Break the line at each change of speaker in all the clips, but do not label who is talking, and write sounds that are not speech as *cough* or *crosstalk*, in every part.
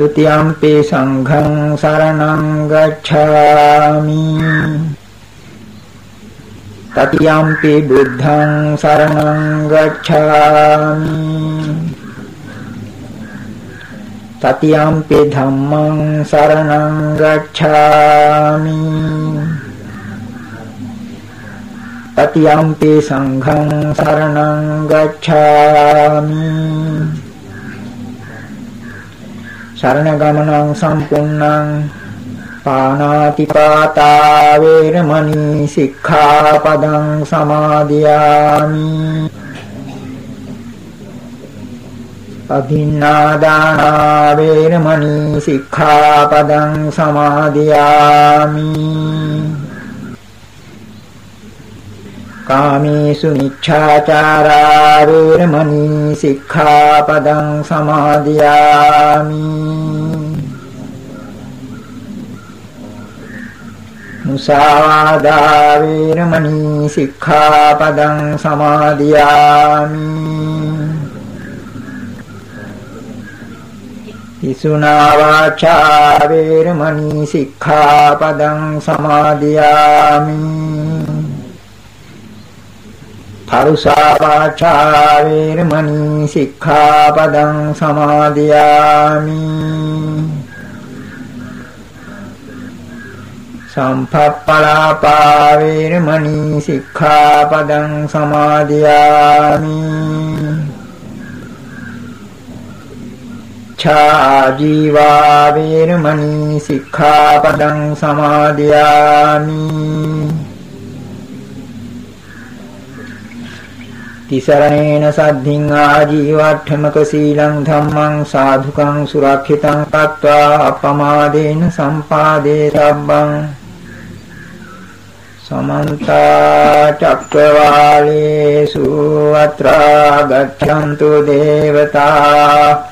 ဒုတိယံပေသံဃံสารဏံဂัจฉามิတတိယံပေဘုဒ္ဓံสารဏံဂัจฉามิတတိယံပေဓမ္မံสารဏံဂัจฉามิတတိယံပေသံဃံสารဏံဂัจฉามิ සරණ ගමනං සම්පූර්ණං පානාතිපාතා වේරමණී සික්ඛාපදං සමාදියාමි අදින්නාදානා වේරමණී සික්ඛාපදං සමාදියාමි කාමේසු මිච්ඡාචාරා වේරමණී සික්ඛාපදං සමාදියාමි මුසාවාදා වේරමණී සික්ඛාපදං සමාදියාමි ඉසුනා වාචා වේරමණී සික්ඛාපදං සමාදියාමි පරුසා වාචා වේරමණී සික්ඛාපදං සමාදියාමි. සම්පප්පලාපා වේරමණී සික්ඛාපදං සමාදියාමි. ඡාජීවා වේරමණී සික්ඛාපදං සමාදියාමි. තිසරණේන සද්ධින් ආජීවට්ඨමක සීලං ධම්මං සාධුකං සුරක්ෂිතං කତ୍වා අපමාදේන සම්පාදේ සබ්බං සමන්ත චක්කවාලේසු අත්‍රා ගච්ඡන්තු දේවතා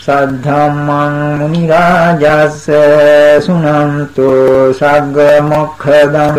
සද්ධම්මං මුනි රාජස්ස සුනන්තු සග්ග මොක්ඛදං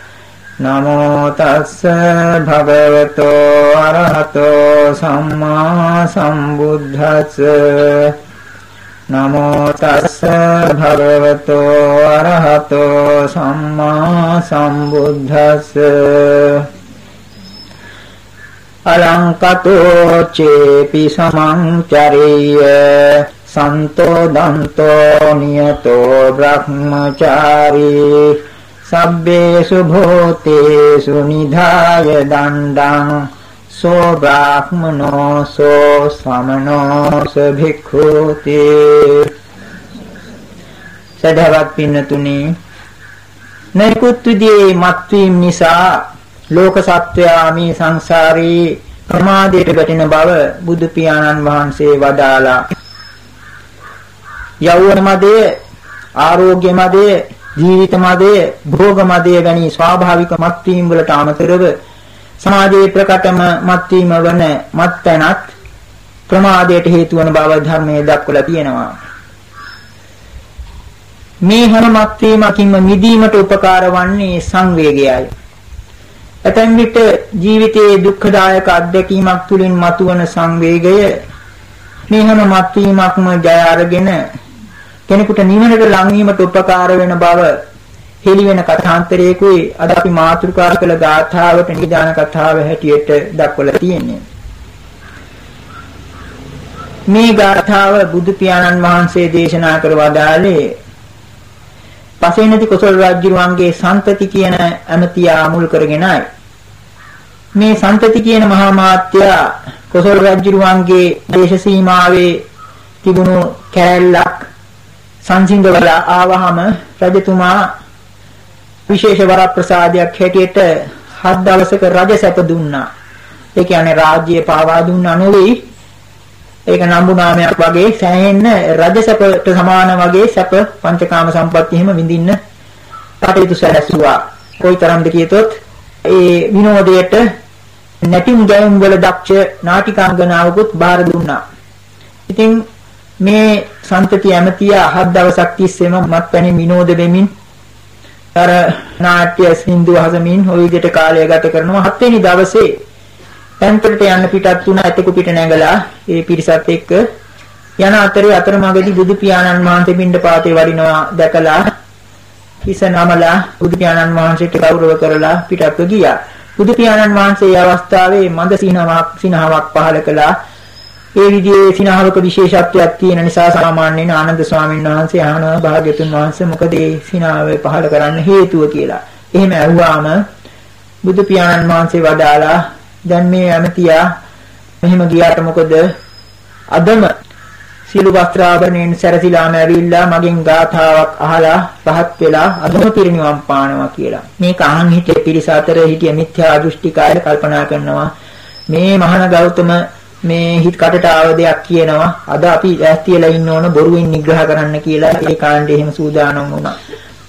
නමෝ තස්ස භගවතෝ අරහතෝ සම්මා සම්බුද්දස්ස නමෝ තස්ස භගවතෝ අරහතෝ සම්මා සම්බුද්දස්ස අලංකතෝ චේපි සමංචරිය සන්තෝ දන්තෝ නියතෝ බ්‍රහ්මචාරී සබ්බේසු භූතේසු නිධාය දණ්ඩං සෝ බ්‍රාහ්මනෝ සෝ සමනෝ සභික්ඛූති සදහවත් පින්නතුනි නයිකුත් විදියේ මත්වීම නිසා ලෝක සත්වයා මේ සංසාරේ ප්‍රමාදයට ගැටෙන බව බුදු පියාණන් වහන්සේ වදාලා යෞවන මදේ ආරෝග්‍ය මදේ ජීවිත මදය, භෝග මදය වැනි ස්වාභාවික මත්වීම් වලට අමතරව සමාජයේ ප්‍රකටම මත්වීම වන මත්පැනත් ප්‍රමාදයට හේතු වන බව ධර්මයේ දක්වලා තියෙනවා. මේ හැම මත්වීමකින්ම මිදීමට උපකාර වන්නේ සංවේගයයි. ඇතැම් විට ජීවිතයේ දුක්ඛදායක අත්දැකීමක් තුලින් මතුවන සංවේගය මේ හැම මත්වීමක්ම ජය අරගෙන කෙනෙකුට නිවනට ලං වීමට උපකාර වෙන බව හෙළි වෙන කථාන්තරයකුයි අද අපි මාතෘකා කළ ගාථාවට නිදාන කතාව හැටියට දක්වලා තියෙන්නේ. මේ ගාථාව බුදු පියාණන් වහන්සේ දේශනා කර වදාළේ පසේනති කොසල් රජුරුවන්ගේ සන්තති කියන ඇමතියා මුල් කරගෙනයි. මේ සන්තති කියන මහා මාත්‍යා කොසල් රජුරුවන්ගේ දේශ සීමාවේ තිබුණු කැලලක් සංසිඳවලා ආවහම රජතුමා විශේෂ වරප්‍රසාදයක් හැටියට හත් දවසක රජ සැප දුන්නා. ඒ කියන්නේ රාජ්‍ය පාවා දුන්නා නෙවෙයි ඒක නම්බු නාමයක් වගේ සෑහෙන්න රජ සැපට සමාන වගේ සැප පංචකාම සම්පatti එහෙම විඳින්න කටයුතු සැලැස්සුවා. කොයිතරම්ද කියතොත් ඒ විනෝදයට නැටිම් ගැයුම් වල දක්ෂ නාටිකාංගනාවකුත් බාර දුන්නා. ඉතින් මේ සන්තති ඇමතිය හත් දවසක් තිස්සේම මත්පැණි විනෝද වෙමින් අර නාට්‍ය සින්දු හසමින් ওই විදිහට කාලය ගත කරනවා. හත්වෙනි දවසේ පැන්තලට යන්න පිටත් වුණා ඇතෙකු පිට නැගලා ඒ පිරිසත් එක්ක යන අතරේ අතරමඟදී බුදු පියාණන් වහන්සේ පින්ඩ පාතේ වඩිනවා දැකලා හිස නමලා බුදු පියාණන් වහන්සේට ගෞරව කරලා පිටත්ව ගියා. බුදු පියාණන් වහන්සේ මේ අවස්ථාවේ මන්ද සිනහවක් සිනහවක් පහල කළා. ඒ විදිහේ සිනහවක විශේෂත්වයක් තියෙන නිසා සාමාන්‍යයෙන් ආනන්ද ස්වාමීන් වහන්සේ අහනවා භාග්‍යතුන් වහන්සේ මොකද මේ සිනහව පහල කරන්න හේතුව කියලා. එහෙම ඇහුවාම බුදු පියාණන් වහන්සේ වදාලා දැන් මේ ඇමතියා මෙහෙම ගියාට මොකද අදම සියලු වස්ත්‍රාභරණයෙන් සැරසිලාම ඇවිල්ලා මගෙන් ගාථාවක් අහලා රහත් වෙලා අදම පිරිනිවන් පානවා කියලා. මේක අහන් හිටිය පිරිස අතර හිටිය මිත්‍යා දෘෂ්ටිකාය කල්පනා කරනවා මේ මහාන ගෞතම මේ හිත කටට ආව දෙයක් කියනවා අද අපි ඈස්තියලා ඉන්න ඕන බොරුවෙන් නිග්‍රහ කරන්න කියලා ඒ කාණ්ඩේ එහෙම සූදානම් වුණා.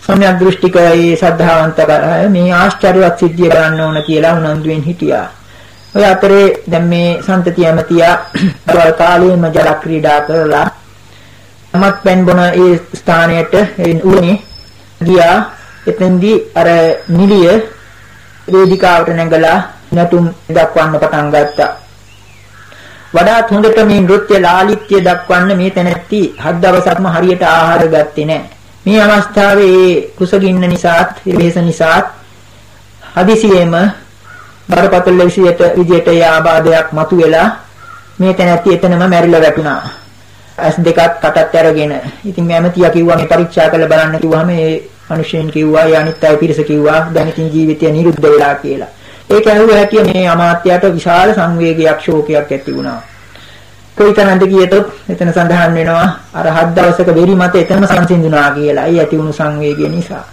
සම්‍යක් දෘෂ්ටිකයේ ශ්‍රද්ධාවන්ත මේ ආශ්චර්යවත් සිද්ධිය කරන්න ඕන කියලා උනන්දුවෙන් හිටියා. ඔය අතරේ දැන් මේ සන්තති ඇමතියා *clears throat* වල් කාලේම ජල ක්‍රීඩා කරලා මත් පෙන් බොන ඒ ස්ථානයට උනේ ගියා එතෙන්දී අර නිලිය වේදිකාවට නැගලා නටුම් දක්වන්න පටන් ගත්තා වඩාත් හොඳට මේ නෘත්‍ය ලාලිත්‍ය දක්වන්න මේ තැනැත්ති හත් දවසක්ම හරියට ආහාර ගත්තේ නැහැ. මේ අවස්ථාවේ කුසගින්න නිසාත්, වෙහෙස නිසාත් හදිසියෙම බරපතල විදියට විදියට ඒ ආබාධයක් මතුවෙලා මේ තැනැත්ති එතනම මැරිලා වැටුණා. ඇස් දෙකත් කටත් අරගෙන. ඉතින් මේ ඇමතියා කිව්වා මේ පරීක්ෂා කරලා බලන්න කිව්වම මේ මිනිස්සුන් කිව්වා ඒ අනිත් අය පිරිස කිව්වා දැන් ඉතින් ජීවිතය නිරුද්ධ වෙලා කියලා. ඒක ඇහුව හැටිය මේ අමාත්‍යයට විශාල සංවේගයක් ශෝකයක් ඇති වුණා. කොයිතරම්ද කියතොත් එතන සඳහන් වෙනවා අර හත් දවසක වෙරි මත එතනම සංසිඳුණා කියලා. ඒ ඇති වුණු සංවේගය නිසා.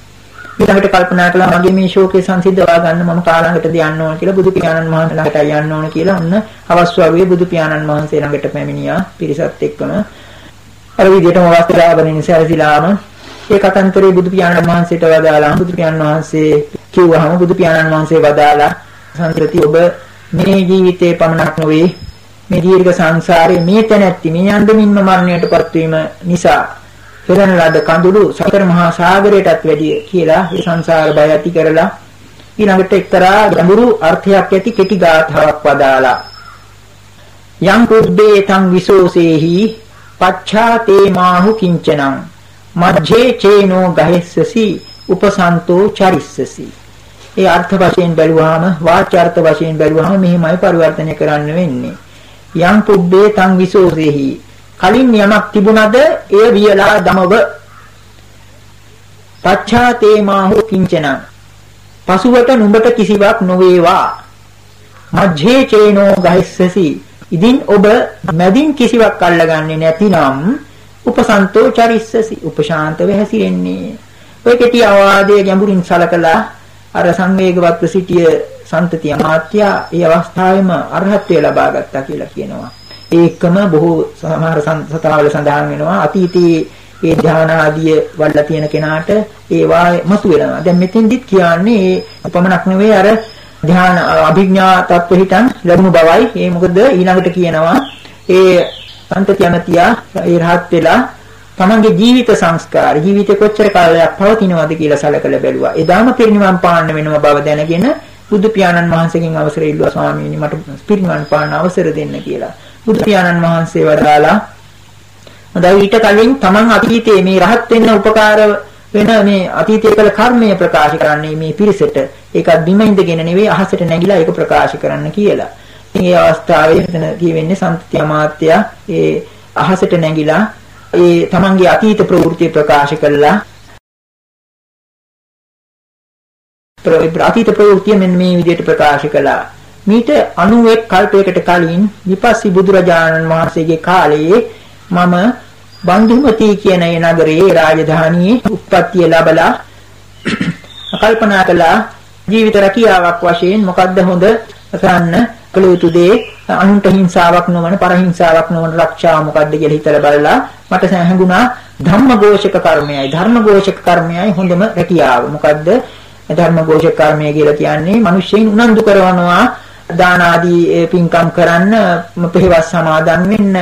ඊළඟට කල්පනා කළා මගේ මේ ශෝකේ සංසිද්ධවා ගන්න මම කාලඟටද යන්න ඕන කියලා බුදු පියාණන් වහන්සේ ළඟට යන්න ඕන කියලා ඔන්න අවස් වගේ බුදු පියාණන් වහන්සේ ළඟට පැමිණියා පිරිසත් එක්කම අර විදිහටම වස්ත්‍රාභරණ සැරසිලාම ඒ කතන්තරේ බුදු පියාණන් වහන්සේට වදාලා බුදු පියාණන් වහන්සේ කිව්වහම බුදු පියාණන් වහන්සේ වදාලා සංස්කෘති ඔබ මේ ජීවිතේ පමණක් නොවේ. මේ දීර්ඝ සංසාරේ මේ තැනැත්ති මේ අන්දමින්ම මරණයටපත් වීම නිසා පෙරණ ලද කඳුළු සතර මහා සාගරයටත් වැඩිය කියලා මේ සංසාර බය ඇති කරලා ඊළඟට එක්තරා ගැඹුරු අර්ථයක් ඇති කෙටි ගාථාවක් වදාලා. යම් කුබ්බේ තං විසෝසේහි පච්ඡාතේ මාහු කිංචනං. මජ්ජේ චේනෝ ගහෙස්සසි උපසන්තෝ චරිස්සසි. ඒ අර්ථ වශයෙන් බැලුවාම වාචාර්ථ වශයෙන් බැලුවාම මෙහිමයි පරිවර්තනය කරන්න වෙන්නේ. යම් කුබ්බේ තං විසෝසේහි. කලින් යමක් තිබුණද එය වියලා දමව. පච්ඡාතේ මාහු කිංචන. පසුවට නුඹට කිසිවක් නොවේවා. මජ්ජේ චේනෝ ගහිස්සසි. ඉදින් ඔබ මැදින් කිසිවක් අල්ලගන්නේ නැතිනම් උපසන්තෝ චරිස්සසි. උපශාන්ත වෙහසිරෙන්නේ. ඔය කෙටි අවවාදයේ ගැඹුරින් සලකලා අර සංවේගවත් සිටිය සන්තතිය මාත්‍යා ඒ අවස්ථාවේම අරහත්ත්වය ලබා ගත්තා කියලා කියනවා ඒකම බොහෝ සමහර සතාවල සඳහන් වෙනවා අතීතයේ ඒ ධාන ආදිය වඩලා තියෙන කෙනාට ඒවා මතු වෙනවා. දැන් මෙතෙන්දිත් කියන්නේ ඒ පමණක් නෙවෙයි අර ධාන අභිඥා තත්ත්වෙ හිටන් ලැබුණු බවයි. ඒ මොකද ඊළඟට කියනවා ඒ සන්තති අනතියා ඒ රහත් වෙලා තමන්ගේ ජීවිත සංස්කාර ජීවිතේ කොච්චර කාලයක් පවතිනවද කියලා සැලකලා බැලුවා. එදාම පිරිනිවන් පාන්න වෙනව බව දැනගෙන බුදු පියාණන් වහන්සේගෙන් අවසර ඉල්ලුවා ස්වාමීනි මට පිරිනිවන් පාන්න අවසර දෙන්න කියලා. බුදු පියාණන් වහන්සේ වදාලා හොඳයි ඊට කලින් තමන් අතීතයේ මේ රහත් වෙන්න උපකාර වෙන මේ අතීතයේ කළ කර්මය ප්‍රකාශ කරන්නේ මේ පිරිසට. ඒකත් බිම ඉඳගෙන නෙවෙයි අහසට නැගිලා ඒක ප්‍රකාශ කරන්න කියලා. ඉතින් මේ අවස්ථාවේ එතන කියවෙන්නේ සම්ත්‍ය අමාත්‍ය ඒ අහසට නැගිලා ඒ තමන්ගේ අතීත ප්‍රවෘත්ති ප්‍රකාශ කළා. අතීත ප්‍රවෘත්ති මෙන්න මේ විදිහට ප්‍රකාශ කළා. මීට 91 කල්පයකට කලින් විපස්සී බුදුරජාණන් වහන්සේගේ කාලයේ මම බන්දුමති කියන ඒ නගරයේ රාජධානියේ උප්පත්තිය ලැබලා *clears throat* කල්පනා කළා. ජීවිත රැකියාවක් වශයෙන් මොකද්ද හොඳ? කරන්න කළ යුතු දේ අනුන්ට හිංසාවක් නොවන පරහිංසාවක් නොවන රක්ෂාව මොකද්ද කියලා හිතලා බලලා මට සැහැඟුණා ධම්මഘോഷක කර්මයයි. ධර්මഘോഷක කර්මයයි හොඳම රැකියාව. මොකද්ද? ධර්මഘോഷක කර්මය කියලා කියන්නේ මිනිස්සෙයින් උනන්දු කරනවා දාන ආදී පින්කම් කරන්න පෙරවස් සමාදන් වෙන්න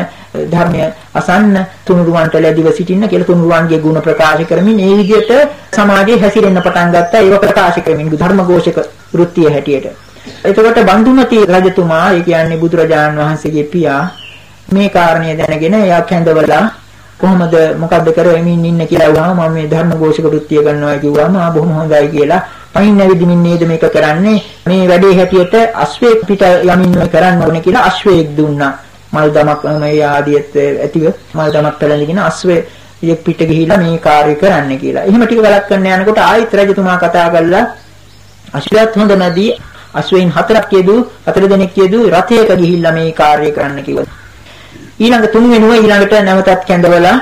ධර්මය අසන්න තුනුරුවන්ට ලැබිව සිටින්න කියලා තුනුරුවන්ගේ ගුණ ප්‍රකාශ කරමින් ඒ විදිහට සමාජයේ හැසිරෙන්න පටන් ගත්තා. ඒක ප්‍රකාශ කරමින් ධර්මഘോഷක වෘත්තිය හැටියට. එතකොට බන්දුමති රජතුමා ඒ කියන්නේ බුදුරජාණන් වහන්සේගේ පියා මේ කාරණය දැනගෙන එයා කැඳවලා කොහොමද මොකද්ද කරමින් ඉන්න කියලා වහම මම මේ ධර්මഘോഷක වෘත්තිය කරනවා කිව්වම ආ බොහොම හොඳයි කියලා. පයින් නැවිදිමින් නේද මේක කරන්නේ? මේ වැඩේ හැටියට අශ්වයෙක් පිට යමින් මේ කරන්න ඕනේ කියලා අශ්වයෙක් දුන්නා. මල් දමක් මේ ආදියත් ඇතිව මල් දමක් පැලඳගෙන අශ්වයෙක් පිට ගිහිලා මේ කාර්ය කරන්න කියලා. එහෙම ටික ගලක් කරන්න යනකොට ආයිත් රජතුමා කතා කළා අශ්වයත් හොඳ නැදී අශ්වයින් හතරක් යෙදූ හතර දෙනෙක් යෙදූ රථයක ගිහිල්ලා මේ කාර්යය කරන්න කිව්වා. ඊළඟ තුන් වෙනුව ඊළඟට නැවතත් කැඳවලා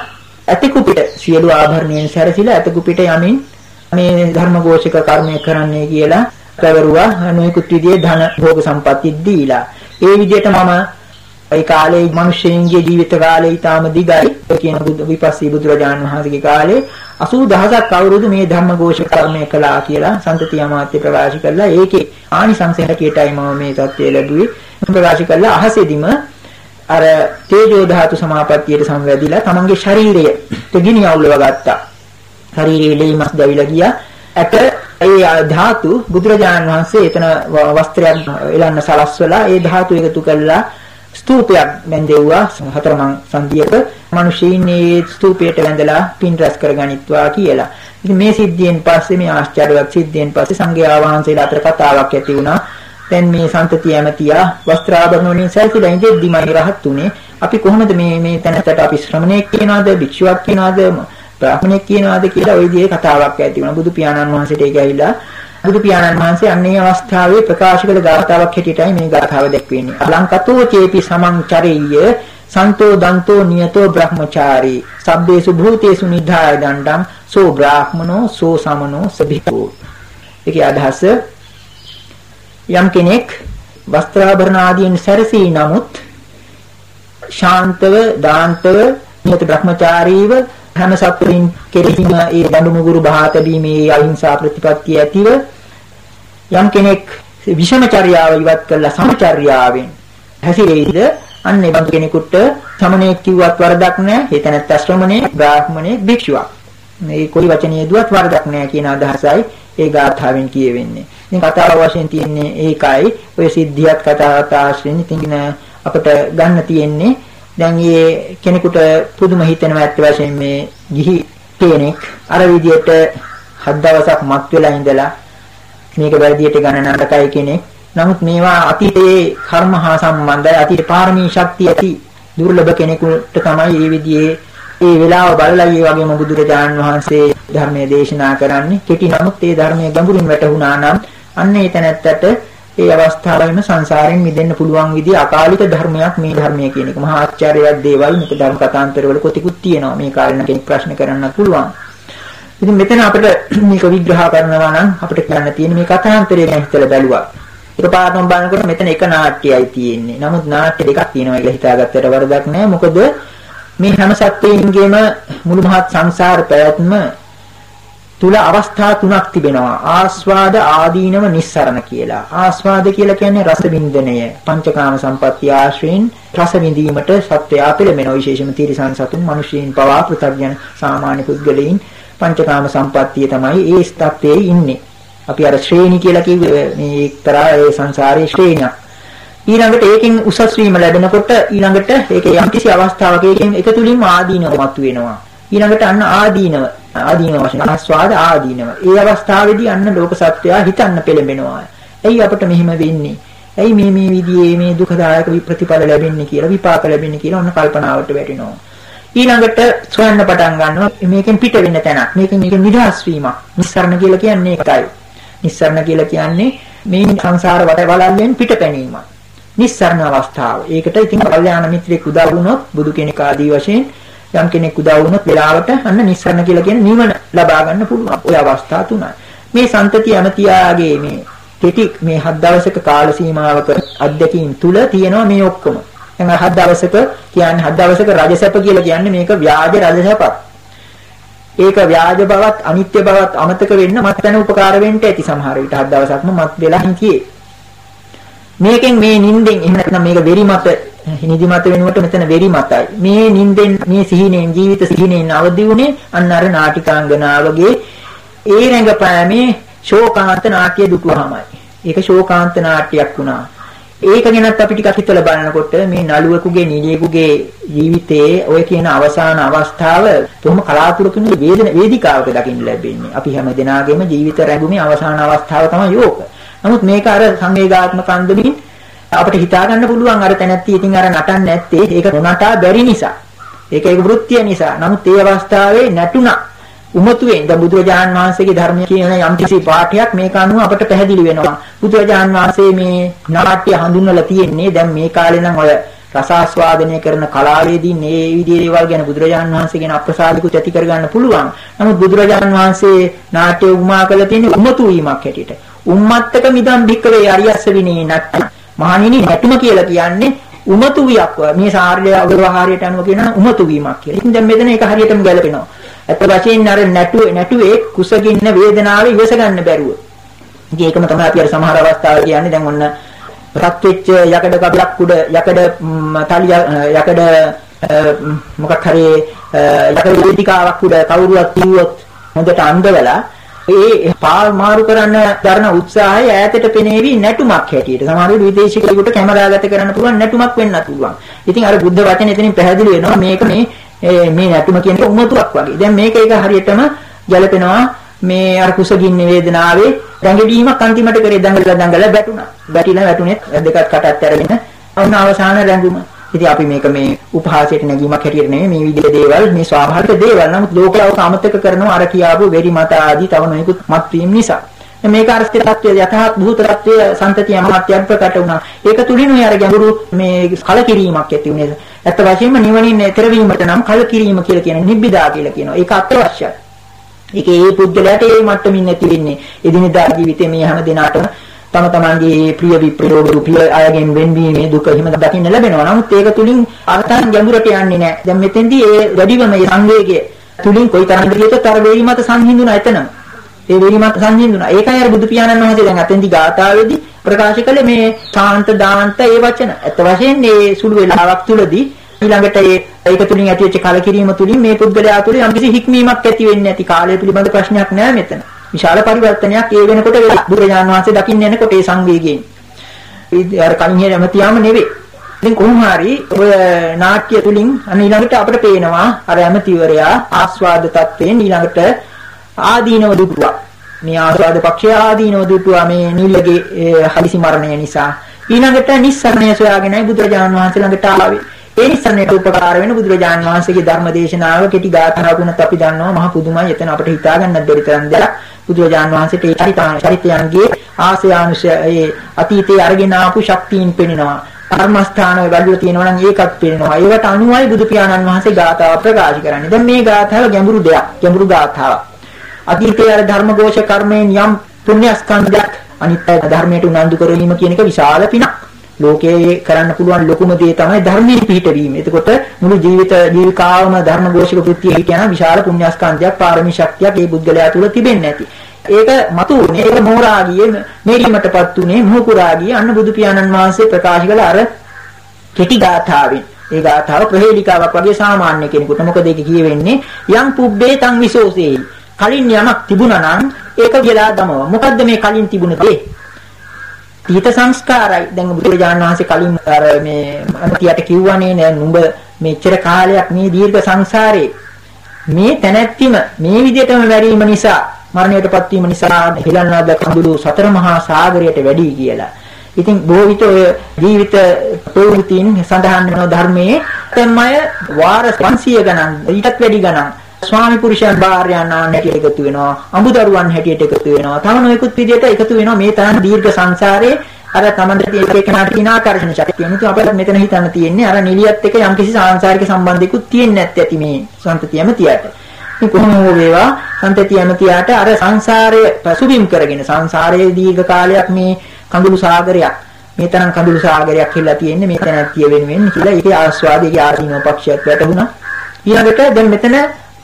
ඇතෙකු පිට සියලු ආභරණයන් සැරසිලා ඇතෙකු පිට යමින් මේ ධර්මഘോഷක කර්මය කරන්නයි කියලා පැවරුවා නොයෙකුත් විදිහේ ධන භෝග සම්පatti දීලා. ඒ විදිහට මම ඒ කාලේ මිනිස්සුන්ගේ ජීවිත කාලය ඊටාම දිගයි කියන බුදු විපස්සී බුදුරජාණන් වහන්සේගේ කාලේ 80000ක් අවුරුදු මේ ධම්මഘോഷ කර්මය කළා කියලා සම්තති අමාත්‍ය ප්‍රකාශ කළා. ඒකේ ආනිසංස හැටියටයි මම මේ தත්ත්වය ලැබුවේ. ප්‍රකාශ කළා අහසෙදිම අර තේජෝ ධාතු සමාපත්තියට සංවැදිලා තමන්ගේ ශරීරය තෙගිනි අවුලව ගත්තා. ශරීරයේ ලෙයිමස් දැවිලා ගියා. ඇට ඒ ධාතු බුදුරජාණන් වහන්සේ එතන වස්ත්‍රයක් එලන්න සලස්වලා ඒ ධාතු එකතු කළා ස්තූපයක් බැඳෙව්වා හතරමං සංධියක මිනිස්සුන් මේ ස්තූපයට වැඳලා පින් රැස් කරගනිත්වා කියලා. ඉතින් මේ සිද්ධියෙන් පස්සේ මේ ආශ්චර්යවත් සිද්ධියෙන් පස්සේ සංඝයා වහන්සේලා අතර කතාවක් ඇති වුණා. දැන් මේ සන්තතිය ඇමතියා වස්ත්‍රාභරණ වලින් සැරසිලා ඉඳෙද්දිමයි රහත් උනේ. අපි කොහොමද මේ මේ තැනට අපි ශ්‍රමණයෙක් කියනවාද භික්ෂුවක් කියනවාද බ්‍රාහ්මණයෙක් කියනවාද කියලා ওই විදිහේ කතාවක් ඇති වුණා. බුදු පියාණන් වහන්සේට ඒක ඇවිල්ලා බුදු පියාණන් වහන්සේ අන්නේ අවස්ථාවේ ප්‍රකාශ කළ ගාථාවක් හැටියටයි මේ ගාථාව දැක්වෙන්නේ. අලංකතෝ චේපි සමංචරෙය්‍ය සන්තෝ දන්තෝ නියතෝ බ්‍රහ්මචාරී සබ්බේසු භූතේසු නිධාය දණ්ඩම් සෝ බ්‍රාහ්මනෝ සෝ සමනෝ සබිකෝ. ඒකේ අදහස යම් කෙනෙක් වස්ත්‍රාභරණ ආදීන් සැරසී නමුත් ශාන්තව දාන්තව නියත බ්‍රහ්මචාරීව හැම සත්වයින් කෙරෙහිම ඒ දඬු මුගුරු බහා තැබීමේ අහිංසා ප්‍රතිපත්තිය ඇතිව යම් කෙනෙක් විෂමචර්යාව ඉවත් කළා සමචර්යාවෙන්. හැසිරෙයිද? අන්න ඒ බඳු කෙනෙකුට සමණේ කිව්වත් වරදක් නැහැ හේතනත් ශ්‍රමණේ බ්‍රාහ්මණේ භික්ෂුවක්. මේ කොයි වචනේ දුවත් වරදක් නැහැ කියන අදහසයි ඒ ගාථාවෙන් කියවෙන්නේ. ඉතින් කතාව වශයෙන් තියෙන්නේ ඒකයි. ඔය සිද්ධියත් කතාවත් ආශ්‍රයෙන් ඉතින් අපිට ගන්න තියෙන්නේ. දැන් මේ කෙනෙකුට පුදුම හිතෙනවා ඇත්ත වශයෙන් මේ ගිහි කෙනෙක් අර විදියට හත් දවසක් මත් වෙලා ඉඳලා මේක වැරදියට ගණන නඩකයි කෙනෙක්. නමුත් මේවා අතීතයේ කර්ම හා සම්බන්ධයි අතීත පාරමී ශක්තිය ඇති දුර්ලභ කෙනෙකුට තමයි මේ විදිහේ ඒ වෙලාව බලලා ඒ වගේම බුදුරජාණන් වහන්සේ ධර්මයේ දේශනා කරන්නේ. කෙටි නමුත් ඒ ධර්මයේ ගැඹුරින් වැටහුණා නම් අන්න ඒ තැනැත්තට ඒ අවස්ථාවෙම සංසාරයෙන් මිදෙන්න පුළුවන් විදිහ අකාලික ධර්මයක් මේ ධර්මය කියන එක. මහා ආචාර්යවත් දේවල් මේක ධර්ම කතාන්තරවල කොටිකුත් තියෙනවා. මේ කාරණා කෙනෙක් ප්‍රශ්න කරන්නත් පුළුවන්. ඉතින් මෙතන අපිට *clears throat* මේක විග්‍රහ කරනවා නම් අපිට කියන්න තියෙන මේ කතාන්තරය ගැන හිතලා බැලුවා. එකපාරටම බලනකොට මෙතන එක නාට්‍යයයි තියෙන්නේ. නමුත් නාට්‍ය දෙකක් තියෙනවා කියලා හිතාගත්තට වරදක් නෑ. මොකද මේ හැම සත්වයින්ගේම මුළු මහත් සංසාර පැවැත්ම තුල අවස්ථා තුනක් තිබෙනවා. ආස්වාද ආදීනව නිස්සරණ කියලා. ආස්වාද කියලා කියන්නේ රස වින්දනය. පංචකාම සම්පත්තිය ආශ්‍රයෙන් රස විඳීමට සත්වයා පෙළඹෙනවා. විශේෂම තිරිසන් සතුන්, මිනිසීන් පවා පෘථග්ජන සාමාන්‍ය පුද්ගලයන් පංචකාම සම්පත්තිය තමයි ඒ ස්ථත්වයේ ඉන්නේ. අපි අර ශ්‍රේණි කියලා කිව්වේ මේ එක්තරා ඒ සංසාරයේ ශ්‍රේණියක්. ඊළඟට ඒකෙන් උසස් වීම ලැබෙනකොට ඊළඟට ඒකේ යම්කිසි අවස්ථාවක ඒකෙන් එක තුලින්ම ආදීනව මතුවෙනවා. ඊළඟට අන්න ආදීනව ආදීනව වශයෙන් ආස්වාද ආදීනව. ඒ අවස්ථාවේදී අන්න ලෝක සත්‍යය හිතන්න පෙළඹෙනවා. ඇයි අපිට මෙහෙම වෙන්නේ? ඇයි මේ මේ විදිහේ මේ දුකදායක ප්‍රතිඵල ලැබෙන්නේ කියලා විපාක ලැබෙන්නේ කියලා ඔන්න කල්පනාවට වැටෙනවා. ඊළඟට සොයන්න පටන් ගන්නවා මේකෙන් පිට වෙන්න තැනක්. මේකෙන් මේකෙන් නිදහස් වීමක්. නිස්සරණ කියලා කියන්නේ ඒකයි. නිස්සරණ කියලා කියන්නේ මේ සංසාර වට වලල්ලෙන් පිට පැනීමක්. නිස්සරණ අවස්ථාව. ඒකට ඉතින් කල්යාණ මිත්‍රෙක් උදව් වුණොත් බුදු කෙනෙක් ආදී වශයෙන් යම් කෙනෙක් උදව් වුණොත් වෙලාවට අන්න නිස්සරණ කියලා කියන නිවන ලබා ගන්න පුළුවන්. ওই අවස්ථා තුනයි. මේ සන්තති ඇමතියාගේ මේ කෙටි මේ හත් දවසක කාල සීමාවක අධ්‍යක්ීම් තුල තියෙනවා මේ ඔක්කොම. දැන් හත් දවසක කියන්නේ හත් දවසක රජසැප කියලා කියන්නේ මේක ව්‍යාජ රජසැපක්. ඒක ව්‍යාජ බවත් අනිත්‍ය බවත් අමතක වෙන්න මත්යන උපකාර වෙන්න ඇති සමහර විට හත් දවසක්ම මත් වෙලා හිටියේ. මේකෙන් මේ නිින්දෙන් එහෙම නැත්නම් මේක වෙරි මත නිදි මත වෙනුවට මෙතන වෙරි මතයි. මේ නිින්දෙන් මේ සිහිනෙන් ජීවිත සිහිනෙන් අවදි වුණේ අන්න අර නාටිකාංගනාවගේ ඒ රංගපෑමේ ශෝකාන්ත නාට්‍ය දුටුවාමයි. ඒක ශෝකාන්ත නාට්‍යයක් වුණා. ඒක ගැනත් අපි ටිකක් හිතලා බලනකොට මේ නළුවෙකුගේ නිලියෙකුගේ ජීවිතයේ ඔය කියන අවසාන අවස්ථාව කොහොම කලාතුරකින් වේදන වේදිකාවක දකින්න ලැබෙන්නේ. අපි හැම දිනාගෙම ජීවිත රැඟුමේ අවසාන අවස්ථාව තමයි යෝක. නමුත් මේක අර සංවේගාත්මක අන්දමින් අපිට හිතා ගන්න පුළුවන් අර තැනැත්තිය ඉතින් අර නටන්නේ නැත්තේ ඒක නොනටා බැරි නිසා. ඒක ඒක වෘත්තිය නිසා. නමුත් ඒ අවස්ථාවේ නැටුණා. උමතුවෙන් ද බුදුරජාන් වහන්සේගේ ධර්මයේ කියන යම්කිසි පාඨයක් මේක අනුව අපට පැහැදිලි වෙනවා. බුදුරජාන් වහන්සේ මේ නාට්‍ය හඳුන්වලා තියෙන්නේ දැන් මේ කාලේ නම් ඔය රසාස්වාදනය කරන කලාවේදී මේ විදිහේ දේවල් ගැන බුදුරජාන් වහන්සේ ගැන අප්‍රසාදිකුත් ඇති කරගන්න පුළුවන්. නමුත් බුදුරජාන් වහන්සේ නාට්‍ය උපමා කළ තියෙන්නේ උමතු වීමක් හැටියට. උම්මත්තක මිදම් භික්කවේ අරියස්ස විනේ නැත්නම් මහණෙනි නැටුම කියලා කියන්නේ උමතු වියක් මේ සාර්ය අවවහාරයට අනුව කියන උමතු වීමක් කියලා. ඉතින් දැන් මෙතන ඒක හරියටම ගැලපෙනවා. අත් වශයෙන් අර නැටුවේ නැටුවේ කුසගින්න වේදනාව ඉවස ගන්න බැරුව. ඉතින් ඒකම තමයි අපි අර සමහර අවස්ථාවල කියන්නේ දැන් ඔන්න රත් වෙච්ච යකඩ කබලක් උඩ යකඩ තලිය යකඩ මොකක් හරි යකඩ වේදිකාවක් උඩ කවුරුවත් කිව්වොත් හොඳට අඳවලා ඒ පාල් මාරු කරන්න දරන උත්සාහය ඈතට පෙනේවි නැටුමක් හැටියට. සමහර විට විදේශිකයෙකුට කැමරාගත කරන්න පුළුවන් නැටුමක් වෙන්නත් පුළුවන්. ඉතින් අර බුද්ධ වචනේ එතනින් පැහැදිලි වෙනවා මේක මේ මේ නැටුම කියන එක උමතුවක් වගේ. දැන් මේක ඒක හරියටම ගැලපෙනවා මේ අර කුසගින්න වේදනාවේ රැඟවීමක් අන්තිමට කරේ දඟලලා දඟලලා බැටුණා. බැටිලා වැටුනේ දෙකත් කටත් ඇරගෙන ඔන්න අවසාන රැඟුම. ඉතින් අපි මේක මේ උපහාසයට නැගීමක් හැටියට නෙමෙයි මේ විදිහේ දේවල් මේ ස්වාභාවික දේවල්. නමුත් ලෝකලව අමතක කරනවා අර කියාපු වෙරි මත ආදී තව නොයෙකුත් මත්වීම නිසා. මේක අර ස්ථිරත්වයේ යථාත් භූත තත්වයේ සම්තතිය මහත්යන් ප්‍රකට වුණා. ඒක තුලින් ඔය අර ගැඹුරු මේ කලකිරීමක් ඇති වුණේ. ඇත්ත වශයෙන්ම නිවනින් ඈතර වීමට නම් කලකිරීම කියලා කියන නිබ්බිදා කියලා කියනවා. ඒක අත්‍යවශ්‍යයි. ඒක ඒ පුද්ගලයාට ඒ මට්ටමින් නැති වෙන්නේ. එදිනෙදා ජීවිතේ මේ හැම දිනාටම තම තමන්ගේ ප්‍රිය විප්‍රයෝග ප්‍රිය අයගෙන් වෙන්වීමේ දුක එහෙම දකින්න ලැබෙනවා. නමුත් ඒක තුලින් අර්ථයන් ගැඹුරට යන්නේ නැහැ. දැන් මෙතෙන්දී ඒ වැඩිම මේ සංවේගය තුලින් කොයි තරම්ද කියතොත් අර වේගි මත සංහිඳුණා එතනම. ඒ වේගි මත සංහිඳුණා. ඒකයි අර බුදු පියාණන් වහන්සේ දැන් අතෙන්දී ගාථාවේදී ප්‍රකාශ කළේ මේ ශාන්ත දාන්ත ඒ වචන. ඇත්ත වශයෙන් මේ සුළු වෙලාවක් තුලදී ඊළඟට ඒ ඒක තුලින් ඇතිවෙච්ච කලකිරීම තුලින් මේ පුද්ගලයා තුළ යම්කිසි හික්මීමක් ඇති වෙන්නේ නැති කාලය පිළිබඳ ප්‍රශ්නයක් නෑ මෙතන. විශාල පරිවර්තනයක් ඒ වෙනකොට වෙලා බුදුරජාණන් වහන්සේ දකින්න එනකොට ඒ සංවේගයෙන්. අර කලින් හැමතියාම නෙවෙයි. ඉතින් කොහොම හරි ඔය නාට්‍ය තුලින් අන්න ඊළඟට අපිට පේනවා අර ඇමතිවරයා ආස්වාද තත්වයෙන් ඊළඟට ආදීනව දුටුවා. මේ ආස්වාද පක්ෂය ආදීනව දුටුවා මේ නිල්ලගේ හදිසි මරණය නිසා. ඊළඟට නිස්සරණය සොයාගෙනයි බුදුරජාණන් වහන්සේ ළඟට ආවේ. ඒ නිසන්නේට උපකාර වෙන බුදුරජාන් වහන්සේගේ ධර්ම දේශනාව කෙටි ගාථාවකුණත් අපි දන්නවා මහ පුදුමයි එතන අපිට හිතා ගන්නත් බැරි තරම් දෙයක් බුදුරජාන් වහන්සේට ඒ චරිතාන චරිතයන්ගේ ආසයානුෂය ඒ අතීතයේ අරගෙන ආපු ශක්තියින් පෙනෙනවා කර්මස්ථාන වල තියෙනවා නම් ඒකත් පේනවා. ඒවට අනුවයි බුදු පියාණන් වහන්සේ ගාථාව ප්‍රකාශ කරන්නේ. දැන් මේ ගාථාව ගැඹුරු දෙයක්. ගැඹුරු ගාථාවක්. අතීතයේ අර ධර්මഘോഷ කර්මයෙන් යම් පුණ්‍යස්කන්ධයක් අනිත් අය ධර්මයට උනන්දු කරවීම කියන එක විශාල පිනක්. ලෝකයේ කරන්න පුළුවන් ලොකුම දේ තමයි ධර්මයේ පිහිටවීම. එතකොට මුළු ජීවිත ජීවිකාවම ධර්මഘോഷක වෘත්තිය කියන විශාල පුණ්‍යස්කන්ධයක් පාරමී ශක්තියක් ඒ බුද්ධලයා තුල තිබෙන්නේ නැති. ඒක මතු වුණේ ඒක මෝරාගියේ මෙරිමටපත් උනේ මොහුකුරාගියේ අන්න බුදු පියාණන් වහන්සේ ප්‍රකාශ කළ අර කෙටි ගාථාවෙන් ඒ ගාථාව ප්‍රහේලිකාවක් වගේ සාමාන්‍ය කෙනෙකුට මොකද ඒක කියවෙන්නේ යම් පුබ්බේ තං විසෝසේයි කලින් යමක් තිබුණා නම් ඒක කියලා දමව. මොකද්ද මේ කලින් තිබුණ දේ? තීත සංස්කාරයි. දැන් බුදුරජාණන් වහන්සේ කලින් අර මේ අන්තියට කිව්වනේ නෑ නුඹ මෙච්චර කාලයක් මේ දීර්ඝ සංසාරේ මේ තැනැත්තිම මේ විදිහටම වැරීම නිසා මරණයටපත් වීම නිසා හිලන්නාද කඳුළු සතර මහා සාගරයට වැඩි කියලා. ඉතින් බොහෝ විට ඔය ජීවිත ප්‍රවෘත්තීන් සඳහන් වෙන ධර්මයේ තෙම්මය වාර 500 ගණන් ඊටත් වැඩි ගණන් ස්වාමි පුරුෂයන් භාර්යයන් හැටියට එකතු වෙනවා අමුදරුවන් හැටියට එකතු වෙනවා තව නොයෙකුත් විදිහට එකතු වෙනවා මේ තරම් දීර්ඝ සංසාරේ අර තමන්ට තියෙන එක කෙනාට තියෙන ආකර්ෂණ ශක්තිය. මුතු අපිට මෙතන හිතන්න තියෙන්නේ අර නිලියත් එක්ක යම්කිසි සාංශාරික සම්බන්ධිකුත් තියෙන්නේ නැත්te ඇති මේ සම්පතියම තියට. මේ කොහොම හෝ වේවා සම්පතිය ඇමතියාට අර සංසාරයේ පසුබිම් කරගෙන සංසාරයේ දීර්ඝ කාලයක් මේ කඳුළු සාගරයක් මේ තරම් කඳුළු සාගරයක් කියලා තියෙන්නේ මේ තැනැත්තිය වෙනුවෙන් කියලා ඒකේ ආස්වාදයේ ආදීනව පක්ෂයක් වැටුණා. ඊළඟට දැන් මෙතන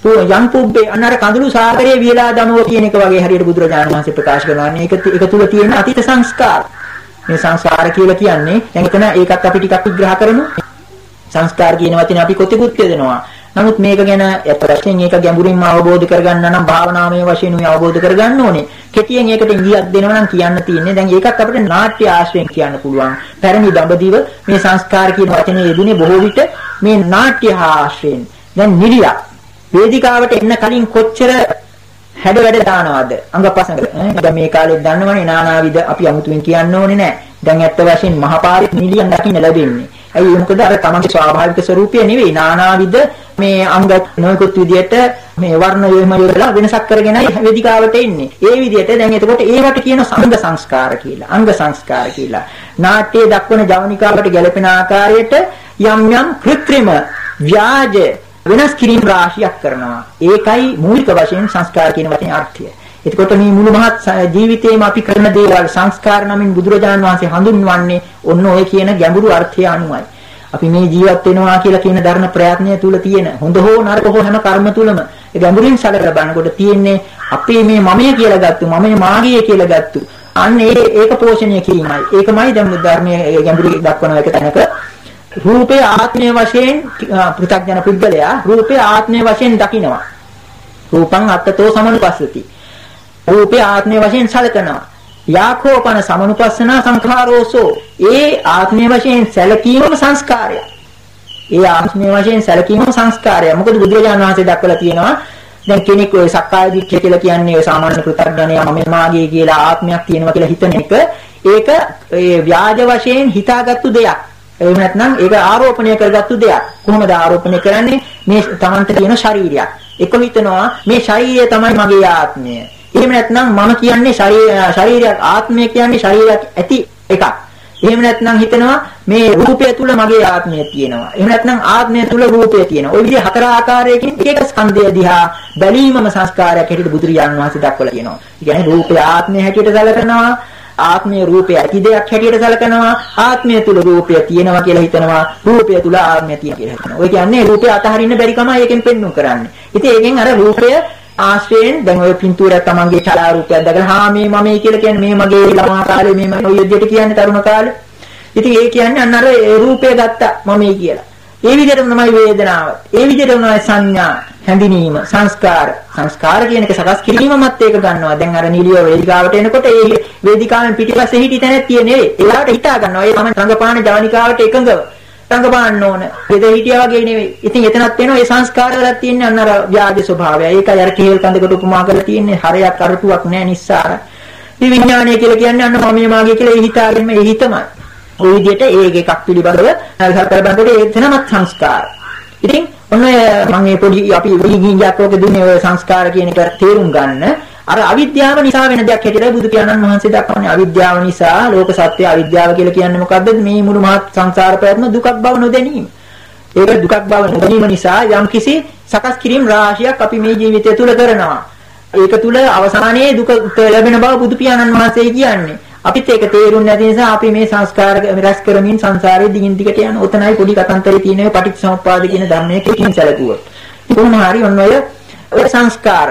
යම් පුබ්බේ අන්නර කඳුළු සාගරයේ වියලා දමව කියන එක වගේ හරියට බුදුරජාණන් වහන්සේ ප්‍රකාශ කරනවා. මේක ඒක තුල තියෙන අතීත සංස්කාර. මේ සංසාර කියලා කියන්නේ දැන් එතන ඒකත් අපි ටිකක් විග්‍රහ කරමු. සංස්කාර කියන වචනේ අපි කොතිකුත් යදෙනවා. නමුත් මේක ගැන අත වශයෙන් ඒක ගැඹුරින්ම අවබෝධ කරගන්න නම් භාවනාමය වශයෙන් උයි අවබෝධ කරගන්න ඕනේ. කෙටියෙන් ඒකට ඉංගියක් දෙනවා නම් කියන්න තියෙන්නේ දැන් ඒකත් අපිට නාට්‍ය ආශ්‍රයෙන් කියන්න පුළුවන්. පැරණි දඹදිව මේ සංස්කාර කියන වචනේ යෙදුනේ බොහෝ විට මේ නාට්‍ය ආශ්‍රයෙන්. දැන් නිරියක් වේදිකාවට එන්න කලින් කොච්චර හැඩ වැඩ දානවද? අංගපසංග. දැන් මේ කාලේ දන්නවනේ නානාවිද අපි අමුතුවෙන් කියන්න ඕනේ නැහැ දැන් ඇත්ත වශයෙන් මහපාරේ නිලියන් දකින්න ලැබෙන්නේ. ඇයි මොකද අර තමන්ගේ ස්වාභාවික ස්වરૂපය නෙවෙයි. නානාවිද මේ අංග නොයෙකුත් විදියට මේ වර්ණ යොම යොදලා වෙනසක් කරගෙනයි වේදිකාවට එන්නේ. ඒ විදියට දැන් එතකොට ඒවට කියන සංග සංස්කාර කියලා. අංග සංස්කාර කියලා. නාට්‍යයේ දක්වන ජවනිකාවට ගැලපෙන ආකාරයට යම් යම් කෘත්‍රිම ව්‍යාජ වෙනස් කිරීම රාශියක් කරනවා. ඒකයි මූලික වශයෙන් සංස්කාර කියන වචනේ අර්ථය. එතකොට මේ මුළු මහත් ජීවිතේම අපි කරන දේවල් සංස්කාර නමින් බුදුරජාණන් වහන්සේ හඳුන්වන්නේ ඔන්න ඔය කියන ගැඹුරු අර්ථය අනුවයි. අපි මේ ජීවත් වෙනවා කියලා කියන ධර්ම ප්‍රයත්නය තුල තියෙන හොඳ හෝ නරක හෝ හැම කර්ම තුලම ඒ ගැඹුරින් සැලකලා බලනකොට තියෙන්නේ අපේ මේ මමය කියලා ගත්තු මමය මාගේ කියලා ගත්තු අන්න ඒ ඒක පෝෂණය කිරීමයි. ඒකමයි දැන් ධර්මයේ ගැඹුරින් දක්වන එක තැනක රූපේ ආත්මය වශයෙන් පෘථග්ජන පුද්ගලයා රූපේ ආත්මය වශයෙන් දකිනවා. රූපං අත්තතෝ සමනුපස්සති. රූපේ ආත්මය වශයෙන් සැලකනවා. යාකෝපන සමනුපස්සනා සංඛාරෝසෝ. ඒ ආත්මය වශයෙන් සැලකීමම සංස්කාරය. ඒ ආත්මය වශයෙන් සැලකීමම සංස්කාරය. මොකද බුදුරජාණන් වහන්සේ දක්වලා තියෙනවා දැන් කෙනෙක් ඔය සක්කාය දිට්ඨිය කියලා කියන්නේ ඔය සාමාන්‍ය පෘථග්ජනයා මම මාගේ කියලා ආත්මයක් තියෙනවා කියලා හිතන එක ඒක ඒ ව්‍යාජ වශයෙන් හිතාගත්තු දෙයක්. එහෙම නැත්නම් ඒක ආරෝපණය කරගත්තු දෙයක්. කොහොමද ආරෝපණය කරන්නේ? මේ තමන්ට තියෙන ශරීරයක්. එක හිතනවා මේ ශරීරය තමයි මගේ ආත්මය. එහෙම නැත්නම් මම කියන්නේ ශරීරයක් ආත්මය කියන්නේ ශරීරයක් ඇති එකක්. එහෙම නැත්නම් හිතනවා මේ රූපය තුල මගේ ආත්මය තියෙනවා. එහෙම නැත්නම් ආත්මය තුල රූපය තියෙනවා. ওই විදිහ හතර ආකාරයකින් එක එක ස්කන්ධය දිහා බැලීමම සංස්කාරයක් හැටියට බුදුරජාණන් වහන්සේ දක්වලා තියෙනවා. ඒ කියන්නේ රූපය ආත්මය හැටියට සැලකනවා. ආත්මීය රූපය ඇති දෙයක් හැටියට සැලකනවා ආත්මය තුල රූපය තියෙනවා කියලා හිතනවා රූපය තුල ආත්මය තියෙනවා කියලා හිතනවා. ඔය කියන්නේ රූපය අතහරින්න බැරි කම ඒකෙන් පෙන්වු කරන්නේ. ඉතින් ඒකෙන් අර රූපය ආශ්‍රයෙන් දැන් ඔය පින්තූරයක් තමන්ගේ කලා රූපයක් දැකලා හා මේ මමයි කියලා කියන්නේ මේ මගේ ළමා කාලේ මේ මම ඔය විදිහට කියන්නේ තරුණ කාලේ. ඉතින් ඒ කියන්නේ අන්න අර රූපය ගත්තා මමයි කියලා. ඒ විදිහටම තමයි වේදනාව. ඒ විදිහටම තමයි සංඥා, හැඳිනීම, සංස්කාර. සංස්කාර කියන එක සකස් කිරීමමත් ඒක ගන්නවා. දැන් අර නිලිය වේදිකාවට එනකොට ඒ වේදිකාවෙන් පිටිපස්සේ හිටි තැනක් තියෙන්නේ. ඒලාට හිතා ගන්නවා. ඒ තමයි රංගපාන ජවනිකාවට එකඟව රංගපාන්න ඕන. ගෙද හිටියා වගේ නෙවෙයි. ඉතින් එතනත් වෙනවා ඒ සංස්කාර වලත් තියෙන්නේ අන්න අර ව්‍යාජ ස්වභාවය. ඒකයි අර කේල් කඳකට උපමා කරලා තියෙන්නේ. හරයක් අරටුවක් නැහැ නිස්සාර. මේ විඥානය කියලා කියන්නේ අන්න මම මාගේ කියලා ඒ හිතාගෙනම ඒ හිතමයි. ওই විදිහට ඒ එකක් පිළිබඳව සල්කල බලනකොට ඒ තනමත් සංස්කාර. ඉතින් ඔන්න මම මේ පොඩි අපි විහිංගියක් වගේ දුන්නේ ඔය සංස්කාර කියන එක තේරුම් ගන්න. අර අවිද්‍යාව නිසා වෙන දෙයක් හැටියට බුදු පියාණන් වහන්සේ දක්වන්නේ අවිද්‍යාව නිසා ලෝක සත්‍ය අවිද්‍යාව කියලා කියන්නේ මොකද්ද? මේ මුළු මහත් සංසාර ප්‍රයත්න දුකක් බව නොදැනීම. ඒක දුකක් බව නොදැනීම නිසා යම්කිසි සකස් කිරීම රාශියක් අපි මේ ජීවිතය තුළ කරනවා. ඒක තුල අවසානයේ දුක ලැබෙන බව බුදු පියාණන් වහන්සේ කියන්නේ. අපිත් ඒක තේරුම් නැති නිසා අපි මේ සංස්කාර රැස් කරමින් සංසාරේ දිගින් දිගට යන ඔතනයි පොඩි කතන්දරේ තියෙන ඔය පටිච්චසමුප්පාද කියන ධර්මයේ කිසිම සැලකුවොත්. කොහොම හරි ඔන්න ඔය ඔය සංස්කාර.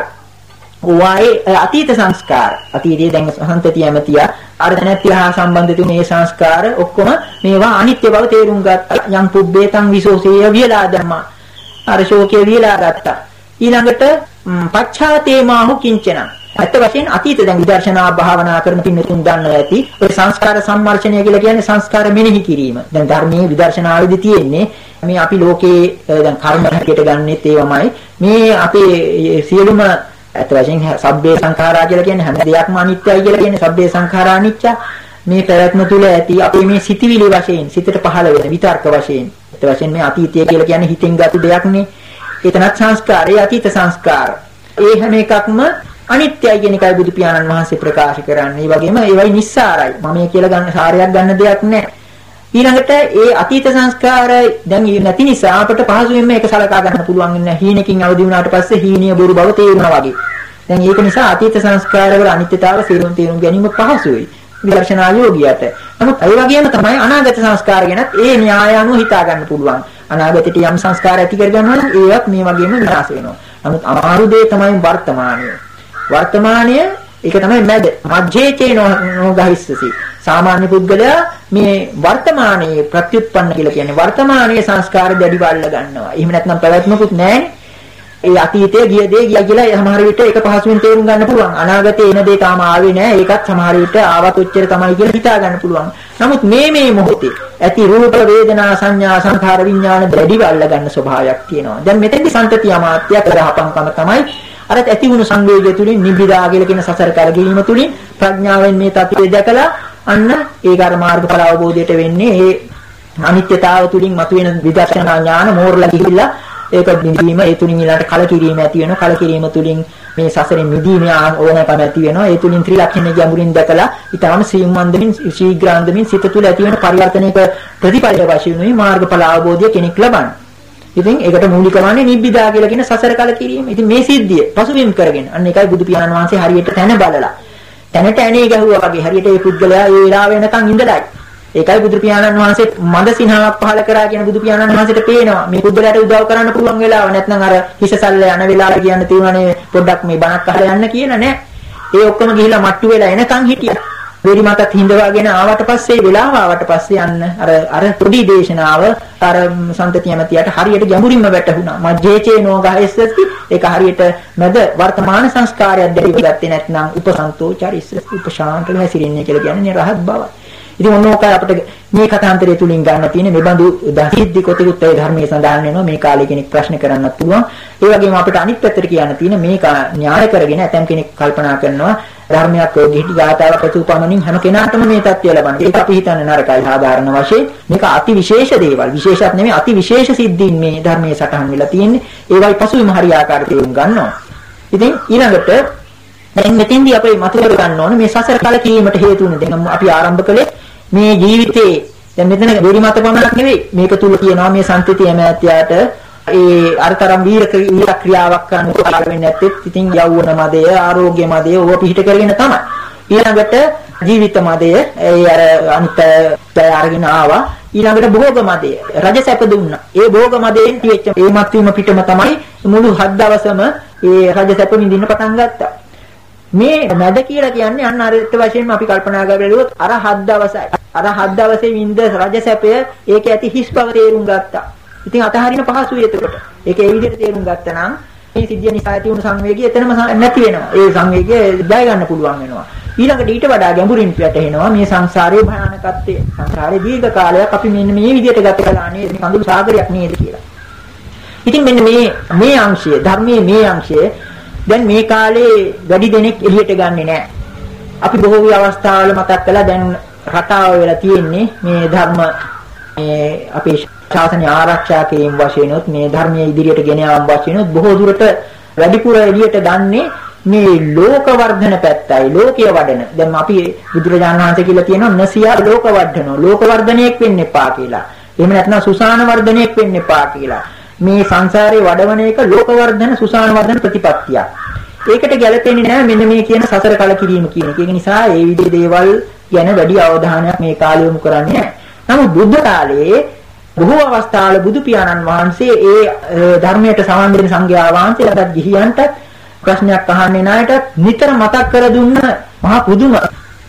වායේ අතීත සංස්කාර. අතීතයේ දැන් සම්පතිය ඇමතියා අර දැනත්‍ය හා සම්බන්ධ තුනේ මේ සංස්කාර ඔක්කොම මේවා අනිත්‍ය බව තේරුම් ගත්තා. යම් පුබ්බේතං විසෝසේය වියලා ධම්මා. අර ශෝකේ වියලා ගත්තා. ඊළඟට පච්ඡාතේ මාහු කිංචන. අත් වශයෙන් අතීත දැන් විදර්ශනා භාවනා කරන පින්තුන් දන්නවා ඇති ඔය සංස්කාර සම්මර්ෂණය කියලා කියන්නේ සංස්කාර මෙනෙහි කිරීම. දැන් ධර්මයේ විදර්ශනාවේදී තියෙන්නේ මේ අපි ලෝකේ දැන් කර්ම හැටියට ගන්නෙත් ඒවමයි. මේ අපේ සියලුම අත් වශයෙන් සබ්බේ සංඛාරා කියලා කියන්නේ හැම දෙයක්ම අනිත්‍යයි කියලා කියන්නේ සබ්බේ සංඛාරා අනිත්‍ය මේ පැවැත්ම තුල ඇති අපේ මේ සිතිවිලි වශයෙන් සිතට පහළ වෙන විතර්ක වශයෙන් අත් වශයෙන් මේ අතීතය කියලා කියන්නේ හිතෙන් ගත්ත දෙයක්නේ. එතනත් සංස්කාරය අතීත සංස්කාර. ඒ හැම එකක්ම අනිත්‍යයි කියන එකයි බුදු පියාණන් වහන්සේ ප්‍රකාශ කරන්නේ. ඒ වගේම ඒවයි නිස්සාරයි. මම කියලා ගන්න සාරයක් ගන්න දෙයක් නැහැ. ඊළඟට ඒ අතීත සංස්කාර දැන් නැති නිසා අපට පහසුවෙන් මේක සලකා ගන්න පුළුවන් වෙන හීනකින් අවදි වුණාට පස්සේ හීනිය බොරු බව තේරුණා වගේ. දැන් ඒක නිසා අතීත සංස්කාරවල අනිත්‍යතාව සිරුම් තේරුම් ගැනීම පහසුයි. විදර්ශනා යෝගියට. නමුත් ඒ වගේම තමයි අනාගත සංස්කාර ගැනත් ඒ න්‍යාය අනුව හිතා ගන්න පුළුවන්. අනාගතයට යම් සංස්කාර ඇති කර ගන්නවා නම් ඒවත් මේ වගේම විනාශ වෙනවා. නමුත් අමාරු දේ තමයි වර්තමානය. වර්තමානය ඒක තමයි මැද මජ්ජේචේ නොගහිස්සසි සාමාන්‍ය පුද්ගලයා මේ වර්තමානයේ ප්‍රත්‍යুৎපන්න කියලා කියන්නේ වර්තමානයේ සංස්කාර දැඩිව අල්ල ගන්නවා. එහෙම නැත්නම් පැවැත්මකුත් නැහැ. ඒ අතීතයේ ගිය දේ ගියා කියලා සමහර විට ඒක පහසුවෙන් තේරුම් ගන්න පුළුවන්. අනාගතේ එන දේ තාම ආවේ නැහැ. ඒකත් සමහර විට ආවත් ඔච්චර තමයි කියලා හිතා ගන්න පුළුවන්. නමුත් මේ මේ මොහොතේ ඇති රූප වේදනා සංඥා සංඛාර විඥාන දැඩිව අල්ල ගන්න ස්වභාවයක් තියෙනවා. දැන් මෙතෙන්දි සම්තති අමාත්‍ය කරහපන්කම තමයි අර ඇති වුණු සංවේගය තුලින් නිබ්බිදා කියලා කියන සසර කරගීම තුලින් ප්‍රඥාවෙන් මේ தත්ත්වය දැකලා අන්න ඒක අර මාර්ගඵල අවබෝධයට වෙන්නේ ඒ අනිත්‍යතාව තුලින් මතුවෙන විදර්ශනා ඥාන මෝරලා ගිහිල්ලා ඒක නිදීම ඒ තුලින් ඊළඟට කලකිරීම ඇති වෙනවා. කලකිරීම තුලින් මේ සසරෙන් මිදීමේ ඕනෑකම ඇති වෙනවා. ඒ තුලින් ත්‍රිලක්ෂණ ගැඹුරින් දැකලා ඊටාම සීමන්දමින් ශීඝ්‍රාන්දමින් සිත තුළ ඇති වෙන පරිවර්තනයක ප්‍රතිපලය වශයෙන් මේ මාර්ගඵල අවබෝධය කෙනෙක් ලබන්නේ. ඉතින් ඒකට මූලික වන්නේ නිබ්බිදා කියලා කියන සසර කල කිරීම. ඉතින් මේ සිද්ධිය පසුබිම් කරගෙන අන්න එකයි බුදු පියාණන් වහන්සේ හරියට තැන බලලා. තැනට ඇණේ ගැහුවා වගේ හරියට ඒ පුද්ගලයා ඒ වෙලාව වෙනකන් ඉඳලායි. ඒකයි බුදු පියාණන් වහන්සේ මන්ද සිනහාවක් පහල කරා කියන බුදු පියාණන් වහන්සේට පේනවා. මේ පුද්ගලයාට උදව් කරන්න පුළුවන් වෙලාව නැත්නම් අර හිසසල්ල යන වෙලාව කියන්න තියුණානේ පොඩ්ඩක් මේ බණක් අහලා යන්න කියන නෑ. ඒ ඔක්කොම ගිහිල්ලා මට්ටු වෙලා එනකන් හිටියා. වෙරි මතත් හිඳවාගෙන ආවට පස්සේ වෙලාව ආවට පස්සේ යන්න අර අර පොඩි දේශනාව අර සම්තති යමතියට හරියට ගැඹුරින්ම වැටහුණා. මජ්ජේචේනෝ ගහස්සති ඒක හරියට මැද වර්තමාන සංස්කාරයක් දෙවි ගත්තේ නැත්නම් උපසන්තෝ චරිස්ස උපශාන්තව හැසිරෙන්නේ කියලා කියන්නේ රහත් බවයි. ඉතින් ඔන්න ඕක අපිට මේ කථාන්තරය තුලින් ගන්න තියෙන මේ බඳු දහිද්දි කොටිකුත් ඒ ධර්මයේ සඳහන් වෙනවා මේ කාලේ කෙනෙක් ප්‍රශ්න කරන්නත් පුළුවන්. ඒ වගේම අපිට අනිත් පැත්තට කියන්න තියෙන මේක න්‍යාය කරගෙන ඇතම් කෙනෙක් කල්පනා කරනවා ධර්මයක් ඔය ගිහිටි ගාතාවක් ප්‍රතිඋපමනින් හැම කෙනාටම මේ தත්ත්වය ලබන්නේ. ඒක අපි හිතන්නේ නරකයි සාධාරණ වශයෙන්. මේක අති විශේෂ දේවල්. විශේෂත් නෙමෙයි අති විශේෂ සිද්ධීන් මේ ධර්මයේ සටහන් වෙලා තියෙන්නේ. ඒවයි පසුවිම හරියාකාර තේරුම් ගන්නවා. ඉතින් ඊළඟට දැන් මෙතෙන්දී අපි මතක ගන්න ඕනේ මේ සසර කල කීමට හේතු වෙන දැන් අපි ආරම්භ කළේ මේ ජීවිතේ. දැන් මෙතන වෙරි මත පමණක් නෙවෙයි. මේක තුල කියනවා මේ සම්පතිය ඇමෑත්‍යාට ඒ අරතරම් වීර වීර ක්‍රියාවක් කරන්න කාල වෙන්නේ නැත්තේ. ඉතින් යෞවන මදය ආරෝග්‍ය මදය ඕව පිහිට කරගෙන තමයි. ඊළඟට ජීවිත මදය ඒ අර අනිත් අරගෙන ආවා. ඊළඟට භෝග මදය රජ සැප දුන්නා. ඒ භෝග මදයෙන් තියෙච්ච ඒ මත්වීම පිටම තමයි මුළු හත් දවසම ඒ රජ සැප විඳින්න පටන් ගත්තා. මේ මැද කියලා කියන්නේ අන්න අරිට වශයෙන්ම අපි කල්පනා කරගලුවොත් අර හත් දවසයි අර හත් දවසේ විඳ රජ සැපය ඒක ඇති හිස් බව තේරුම් ගත්තා ඉතින් අතහරින පහසුයි එතකොට. ඒක ඒ විදිහට තේරුම් ගත්තා නම් මේ සිද්ධිය නිසා ඇති වුණු සංවේගය එතනම නැති වෙනවා. ඒ සංවේගය ජය ගන්න පුළුවන් වෙනවා. ඊළඟට ඊට වඩා ගැඹුරින් වැටහෙනවා මේ සංසාරයේ භයානකත්වය. සංසාරයේ දීර්ඝ කාලයක් අපි මෙන්න මේ විදිහට ගත කළා නේද? මේ කඳුළු සාගරයක් නේද කියලා. ඉතින් මෙන්න මේ මේ අංශය ධර්මයේ මේ අංශය දැන් මේ කාලේ වැඩි දෙනෙක් එළියට ගන්නෙ නැහැ. අපි බොහෝ අවස්ථාවල මතක් කළා දැන් රටාව වෙලා තියෙන්නේ මේ ධර්ම මේ අපේ ශාසනය ආරක්ෂා කිරීම වශයෙන් උත් මේ ධර්මයේ ඉදිරියට ගෙන යාම වශයෙන් උත් බොහෝ දුරට වැඩිපුර එළියට ගන්නේ මේ ලෝක වර්ධන පැත්තයි ලෝකීය වඩන. දැන් අපි බුදුරජාණන් වහන්සේ කියලා තියෙනවා නසියා ලෝක වර්ධනෝ ලෝක වර්ධනයක් වෙන්න එපා කියලා. එහෙම නැත්නම් සුසාන වර්ධනයක් වෙන්න එපා කියලා. මේ සංසාරේ වඩවන එක ලෝක වර්ධන සුසාන වර්ධන ප්‍රතිපත්තියක්. ඒකට ගැලපෙන්නේ නැහැ මෙන්න මේ කියන සසර කල කිරීම කියන එක. ඒක නිසා ඒ විදිහේ දේවල් ගැන වැඩි අවධානයක් මේ කාලේ යොමු කරන්නේ නැහැ. නමුත් බුද්ධ කාලයේ බොහෝ අවස්ථාවල බුදු පියාණන් වහන්සේ ඒ ධර්මයට සමන් දෙන සංඝයා වහන්සේලාට ගිහියන්ට ප්‍රශ්නයක් අහන්නේ නැයටත් නිතර මතක් කර දුන්න මහා පුදුම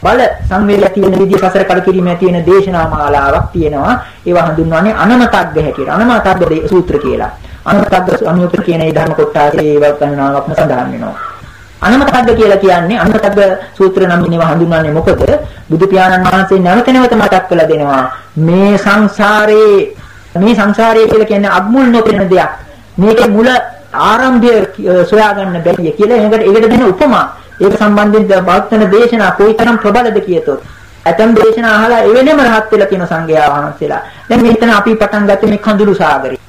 බල සංවේගය තියෙන විදිය සසර කලකිරීමේ තියෙන දේශනා මාලාවක් තියෙනවා ඒවා හඳුන්වන්නේ අනමතග්ග හැටියට අනමතග්ග සූත්‍ර කියලා අනමතග්ග අනුයුක්ත කියන ඒ ධර්ම කොටසේ ඒවා ගණනාවක්ම සඳහන් වෙනවා. අනමතග්ග කියලා කියන්නේ අනමතග්ග සූත්‍ර නම් මේවා හඳුන්වන්නේ මොකද? බුදු පියාණන් වහන්සේ නැවත නැවත මතක් කරලා දෙනවා. මේ සංසාරේ මේ සංසාරය කියලා කියන්නේ අග්මුල් නොපෙනෙන දෙයක්. මේකේ මුල ආරම්භය සොයාගන්න බැරිය කියලා ඒකට ඒකට දෙන උපමා. ඒක සම්බන්ධයෙන් බෞද්ධන දේශනා කොයිතරම් ප්‍රබලද කියතොත්. ඇතම් දේශනා අහලා එවෙලෙම රහත් වෙලා තියෙන සංඝයා වහන්සේලා. දැන් මෙතන අපි පටන් ගත්තේ මේ කඳුළු සාගරේ.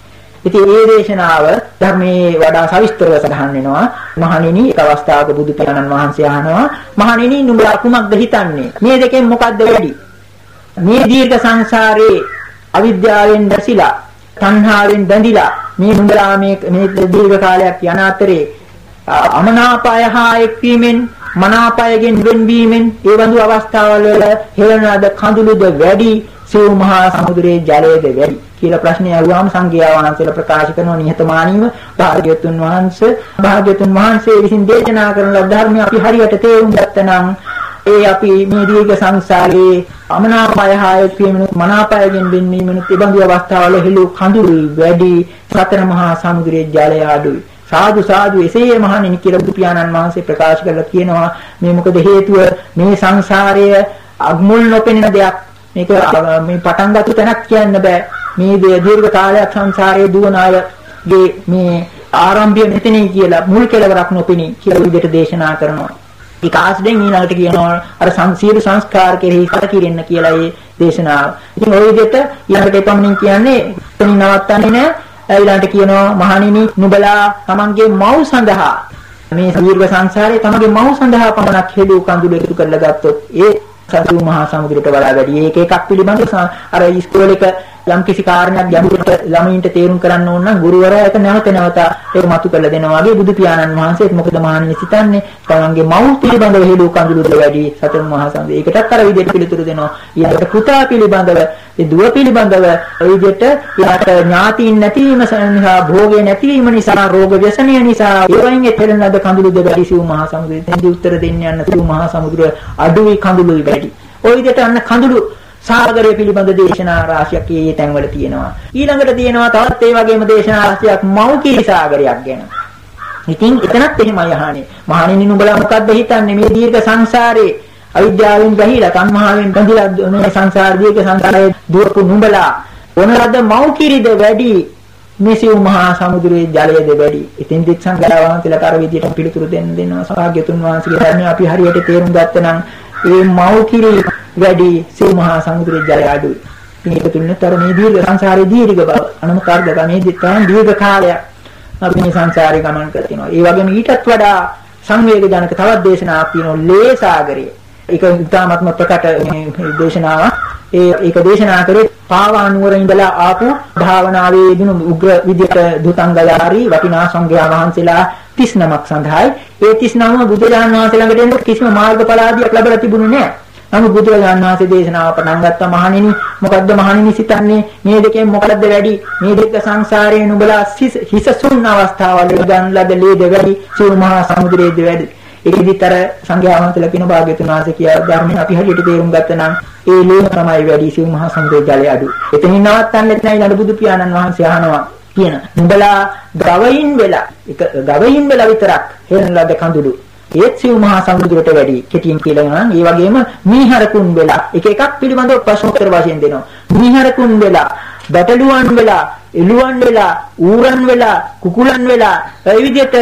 ඉතින් ඒ දේශනාව ධර්මයේ වඩා සවිස්තරව සඳහන් වෙනවා. මහණෙනි එක අවස්ථාවක බුදු පියාණන් වහන්සේ අහනවා මහණෙනි නුඹලා කුමක්ද හිතන්නේ? මේ දෙකෙන් මොකක්ද වැඩි? මේ දීර්ඝ සංසාරේ අවිද්‍යාවෙන් දැසිලා තණ්හාවෙන් බැඳිලා මේ නුඹලා මේ මේ දීර්ඝ කාලයක් යන අතරේ අමනාපය හා එක්වීමෙන් මනාපයගෙන් වෙන්වීමෙන් ඒ බඳු අවස්ථාවල වල හෙළන අද කඳුළුද වැඩි සිව් මහා සමුද්‍රයේ ජලයේද වැඩි? කියලා ප්‍රශ්නය අහුවාම සංඝයා වහන්සේලා ප්‍රකාශ කරන නිහතමානීව භාග්‍යවතුන් වහන්සේ භාග්‍යවතුන් වහන්සේ විසින් දේශනා කරන ලද ධර්මය අපි හරියට තේරුම් ගත්තනම් ඒ අපි මේ දීර්ඝ සංසාරේ අමනාපය හායත් වීමනුත් මනාපයගෙන් වෙන්වීමනුත් ඒ බඳු අවස්ථාවල හෙළු කඳුළුයි වැඩි සතර මහා සමුද්‍රයේ ජලය අඩුයි සාදු සාදු එසේ මහණෙනි කියලා බුදු පියාණන් වහන්සේ ප්‍රකාශ කරලා කියනවා මේ මොකද හේතුව? මේ සංසාරය අග්මුල් නොපෙනෙන දෙයක්. මේක මේ පටන් ගත්ත තැනක් කියන්න බෑ මේ දීර්ඝ කාලයක් සංසාරයේ දුවන අයගේ මේ ආරම්භය මෙතනයි කියලා මුල් කෙලවරක් නොපෙනී කියලා විදිහට දේශනා කරනවා ඒක ආස්දෙන් ඊළඟට කියනවා අර සංසීල සංස්කාර කෙරෙහි කලකිරෙන්න කියලා ඒ දේශනාව. ඉතින් ওই විදිහට ඊළඟට එපමණින් කියන්නේ එතනින් නවත්තන්නේ නැහැ. ඊළඟට කියනවා මහණෙනි නුඹලා තමන්ගේ මව් සඳහා මේ දීර්ඝ සංසාරේ තමන්ගේ මව් සඳහා පමණක් හෙළු කඳුළු එකතු කරලා ගත්තොත් ඒ සතු මහා සමුද්‍රයට වඩා වැඩි. ඒක එකක් පිළිබඳව අර ඉස්කෝලේක යම් කිසි කාරණයක් ගැඹුරට ළමයින්ට තේරුම් කරන්න ඕන නම් ගුරුවරයා ඒක නැවත නැවත ඒක මතු කරලා දෙනවා වගේ බුදු පියාණන් වහන්සේත් මොකද මහන්නේ සිතන්නේ? තමන්ගේ මව් පිළිබඳව හේතු කඳුළුද වැඩි සතර මහා සම්දේ ඒකටත් අර විදිහට පිළිතුරු දෙනවා. ඊට පුතා පිළිබඳව ඒ දුව පිළිබඳව ඒ විදිහට ඊට ඥාතීන් නැතිවීම නිසා භෝගේ නැතිවීම නිසා රෝග ව්‍යසනය නිසා ඒවයින් එතෙරන ලද කඳුළුද වැඩි සිව් මහා සමුද්‍රයෙන් දෙන්දි උත්තර දෙන්න යන සිව් මහා සමුද්‍ර අඩුයි කඳුළුයි වැඩි. ওই විදිහට අන්න කඳුළු සාගරය පිළිබඳ දේශනා රාශියක් ඊයේ තැන්වල තියෙනවා. ඊළඟට තියෙනවා තවත් ඒ වගේම දේශනා රාශියක් මෞකී සාගරයක් ගැන. ඉතින් එතනත් එහෙමයි අහන්නේ. මහණෙනි නුඹලා මොකද්ද හිතන්නේ මේ දීර්ඝ සංසාරේ අවිද්‍යාවෙන් බැහැලා තණ්හාවෙන් බැඳිලා මේ සංසාර දීර්ඝ සංසාරයේ දුරපු නුඹලා මොනවාද මෞකිරිද වැඩි මෙසිව් මහා සමුද්‍රයේ ජලයේද වැඩි. ඉතින් දික් සංගාවන්තලට අර විදියට පිළිතුරු දෙන්න දෙනවා. සාග්‍යතුන් වහන්සේගේ ධර්මය අපි හරියට තේරුම් ගත්තනම් ඒ මෞකිරි වැඩි සිව් මහා සමුද්‍රයේ ජලය අඩුයි. මේක තුලින්තර මේ දීර්ඝ සංසාරයේ දීර්ඝ බව අනුමකාර්ගක මේ දිත්තන් දීර්ඝ කාලයක් අපි මේ සංසාරේ ගමන් කරතිනවා. ඒ වගේම ඊටත් වඩා සංවේගජනක තවත් දේශනාවක් තියෙනවා ලේ සාගරය. ඒක ඉතාමත්ම ප්‍රකට මේ දේශනාවක්. ඒ ඒක දේශනා කරේ පාවා නුවර ඉඳලා ආපු භාවනාවේ යෙදුණු උග්‍ර විදියට දුතංගලාරි වටිනා සංඝයා වහන්සේලා 39ක් සඳහායි. ඒ 39ම බුදුරජාණන් වහන්සේ ළඟට එනකොට කිසිම මාර්ගඵලාදියක් ලැබලා තිබුණේ නැහැ. නමුත් බුදුරජාණන් වහන්සේ දේශනාව පටන් ගත්තා මහණෙනි. මොකද්ද මහණෙනි සිතන්නේ? මේ දෙකෙන් මොකද්ද වැඩි? මේ දෙක සංසාරයේ නුඹලා හිසසුන් අවස්ථාවල ගන්න ලද ලේද වැඩි සිව් මහා සමුද්‍රයේද වැඩි ඒකෙදිතර සංඝයා වහන්සේලා කියන භාග්‍යතුන් වහන්සේ කියා ධර්මයේ අපි හරියට තේරුම් ගත්තා නම් ඒ ලේම තමයි වැඩි සිව් මහා සමුද්‍රයේ ජලය අඩු. එතනින් නවත්තන්නෙත් නැහැ ඊළඟ බුදු පියාණන් වහන්සේ අහනවා කියන. නුඹලා ගවයින් වෙලා එක ගවයින් වෙලා විතරක් හේන ලද කඳුළු. ඒත් සිව් මහා සමුද්‍රයට වැඩි කෙටියෙන් කියලා නම් ඒ වගේම මීහරකුන් වෙලා එක එකක් පිළිබඳව ප්‍රශ්නෝත්තර වශයෙන් දෙනවා. මීහරකුන් වෙලා බැටළුවන් වෙලා එළුවන් වෙලා ඌරන් වෙලා කුකුලන් වෙලා ඒ විදිහට